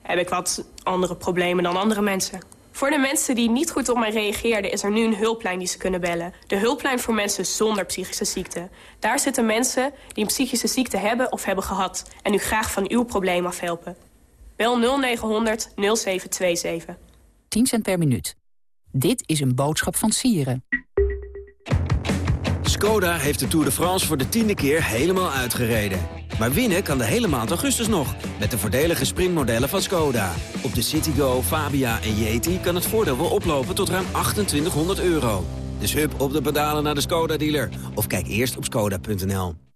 heb ik wat andere problemen dan andere mensen. Voor de mensen die niet goed op mij reageerden... is er nu een hulplijn die ze kunnen bellen. De hulplijn voor mensen zonder psychische ziekte. Daar zitten mensen die een psychische ziekte hebben of hebben gehad... en u graag van uw probleem afhelpen. Bel 0900 0727. 10 cent per minuut. Dit is een boodschap van Sieren. Skoda heeft de Tour de France voor de tiende keer helemaal uitgereden. Maar winnen kan de hele maand augustus nog, met de voordelige sprintmodellen van Skoda. Op de Citigo, Fabia en Yeti kan het voordeel wel oplopen tot ruim 2800 euro. Dus hup op de pedalen naar de Skoda-dealer. Of kijk eerst op skoda.nl.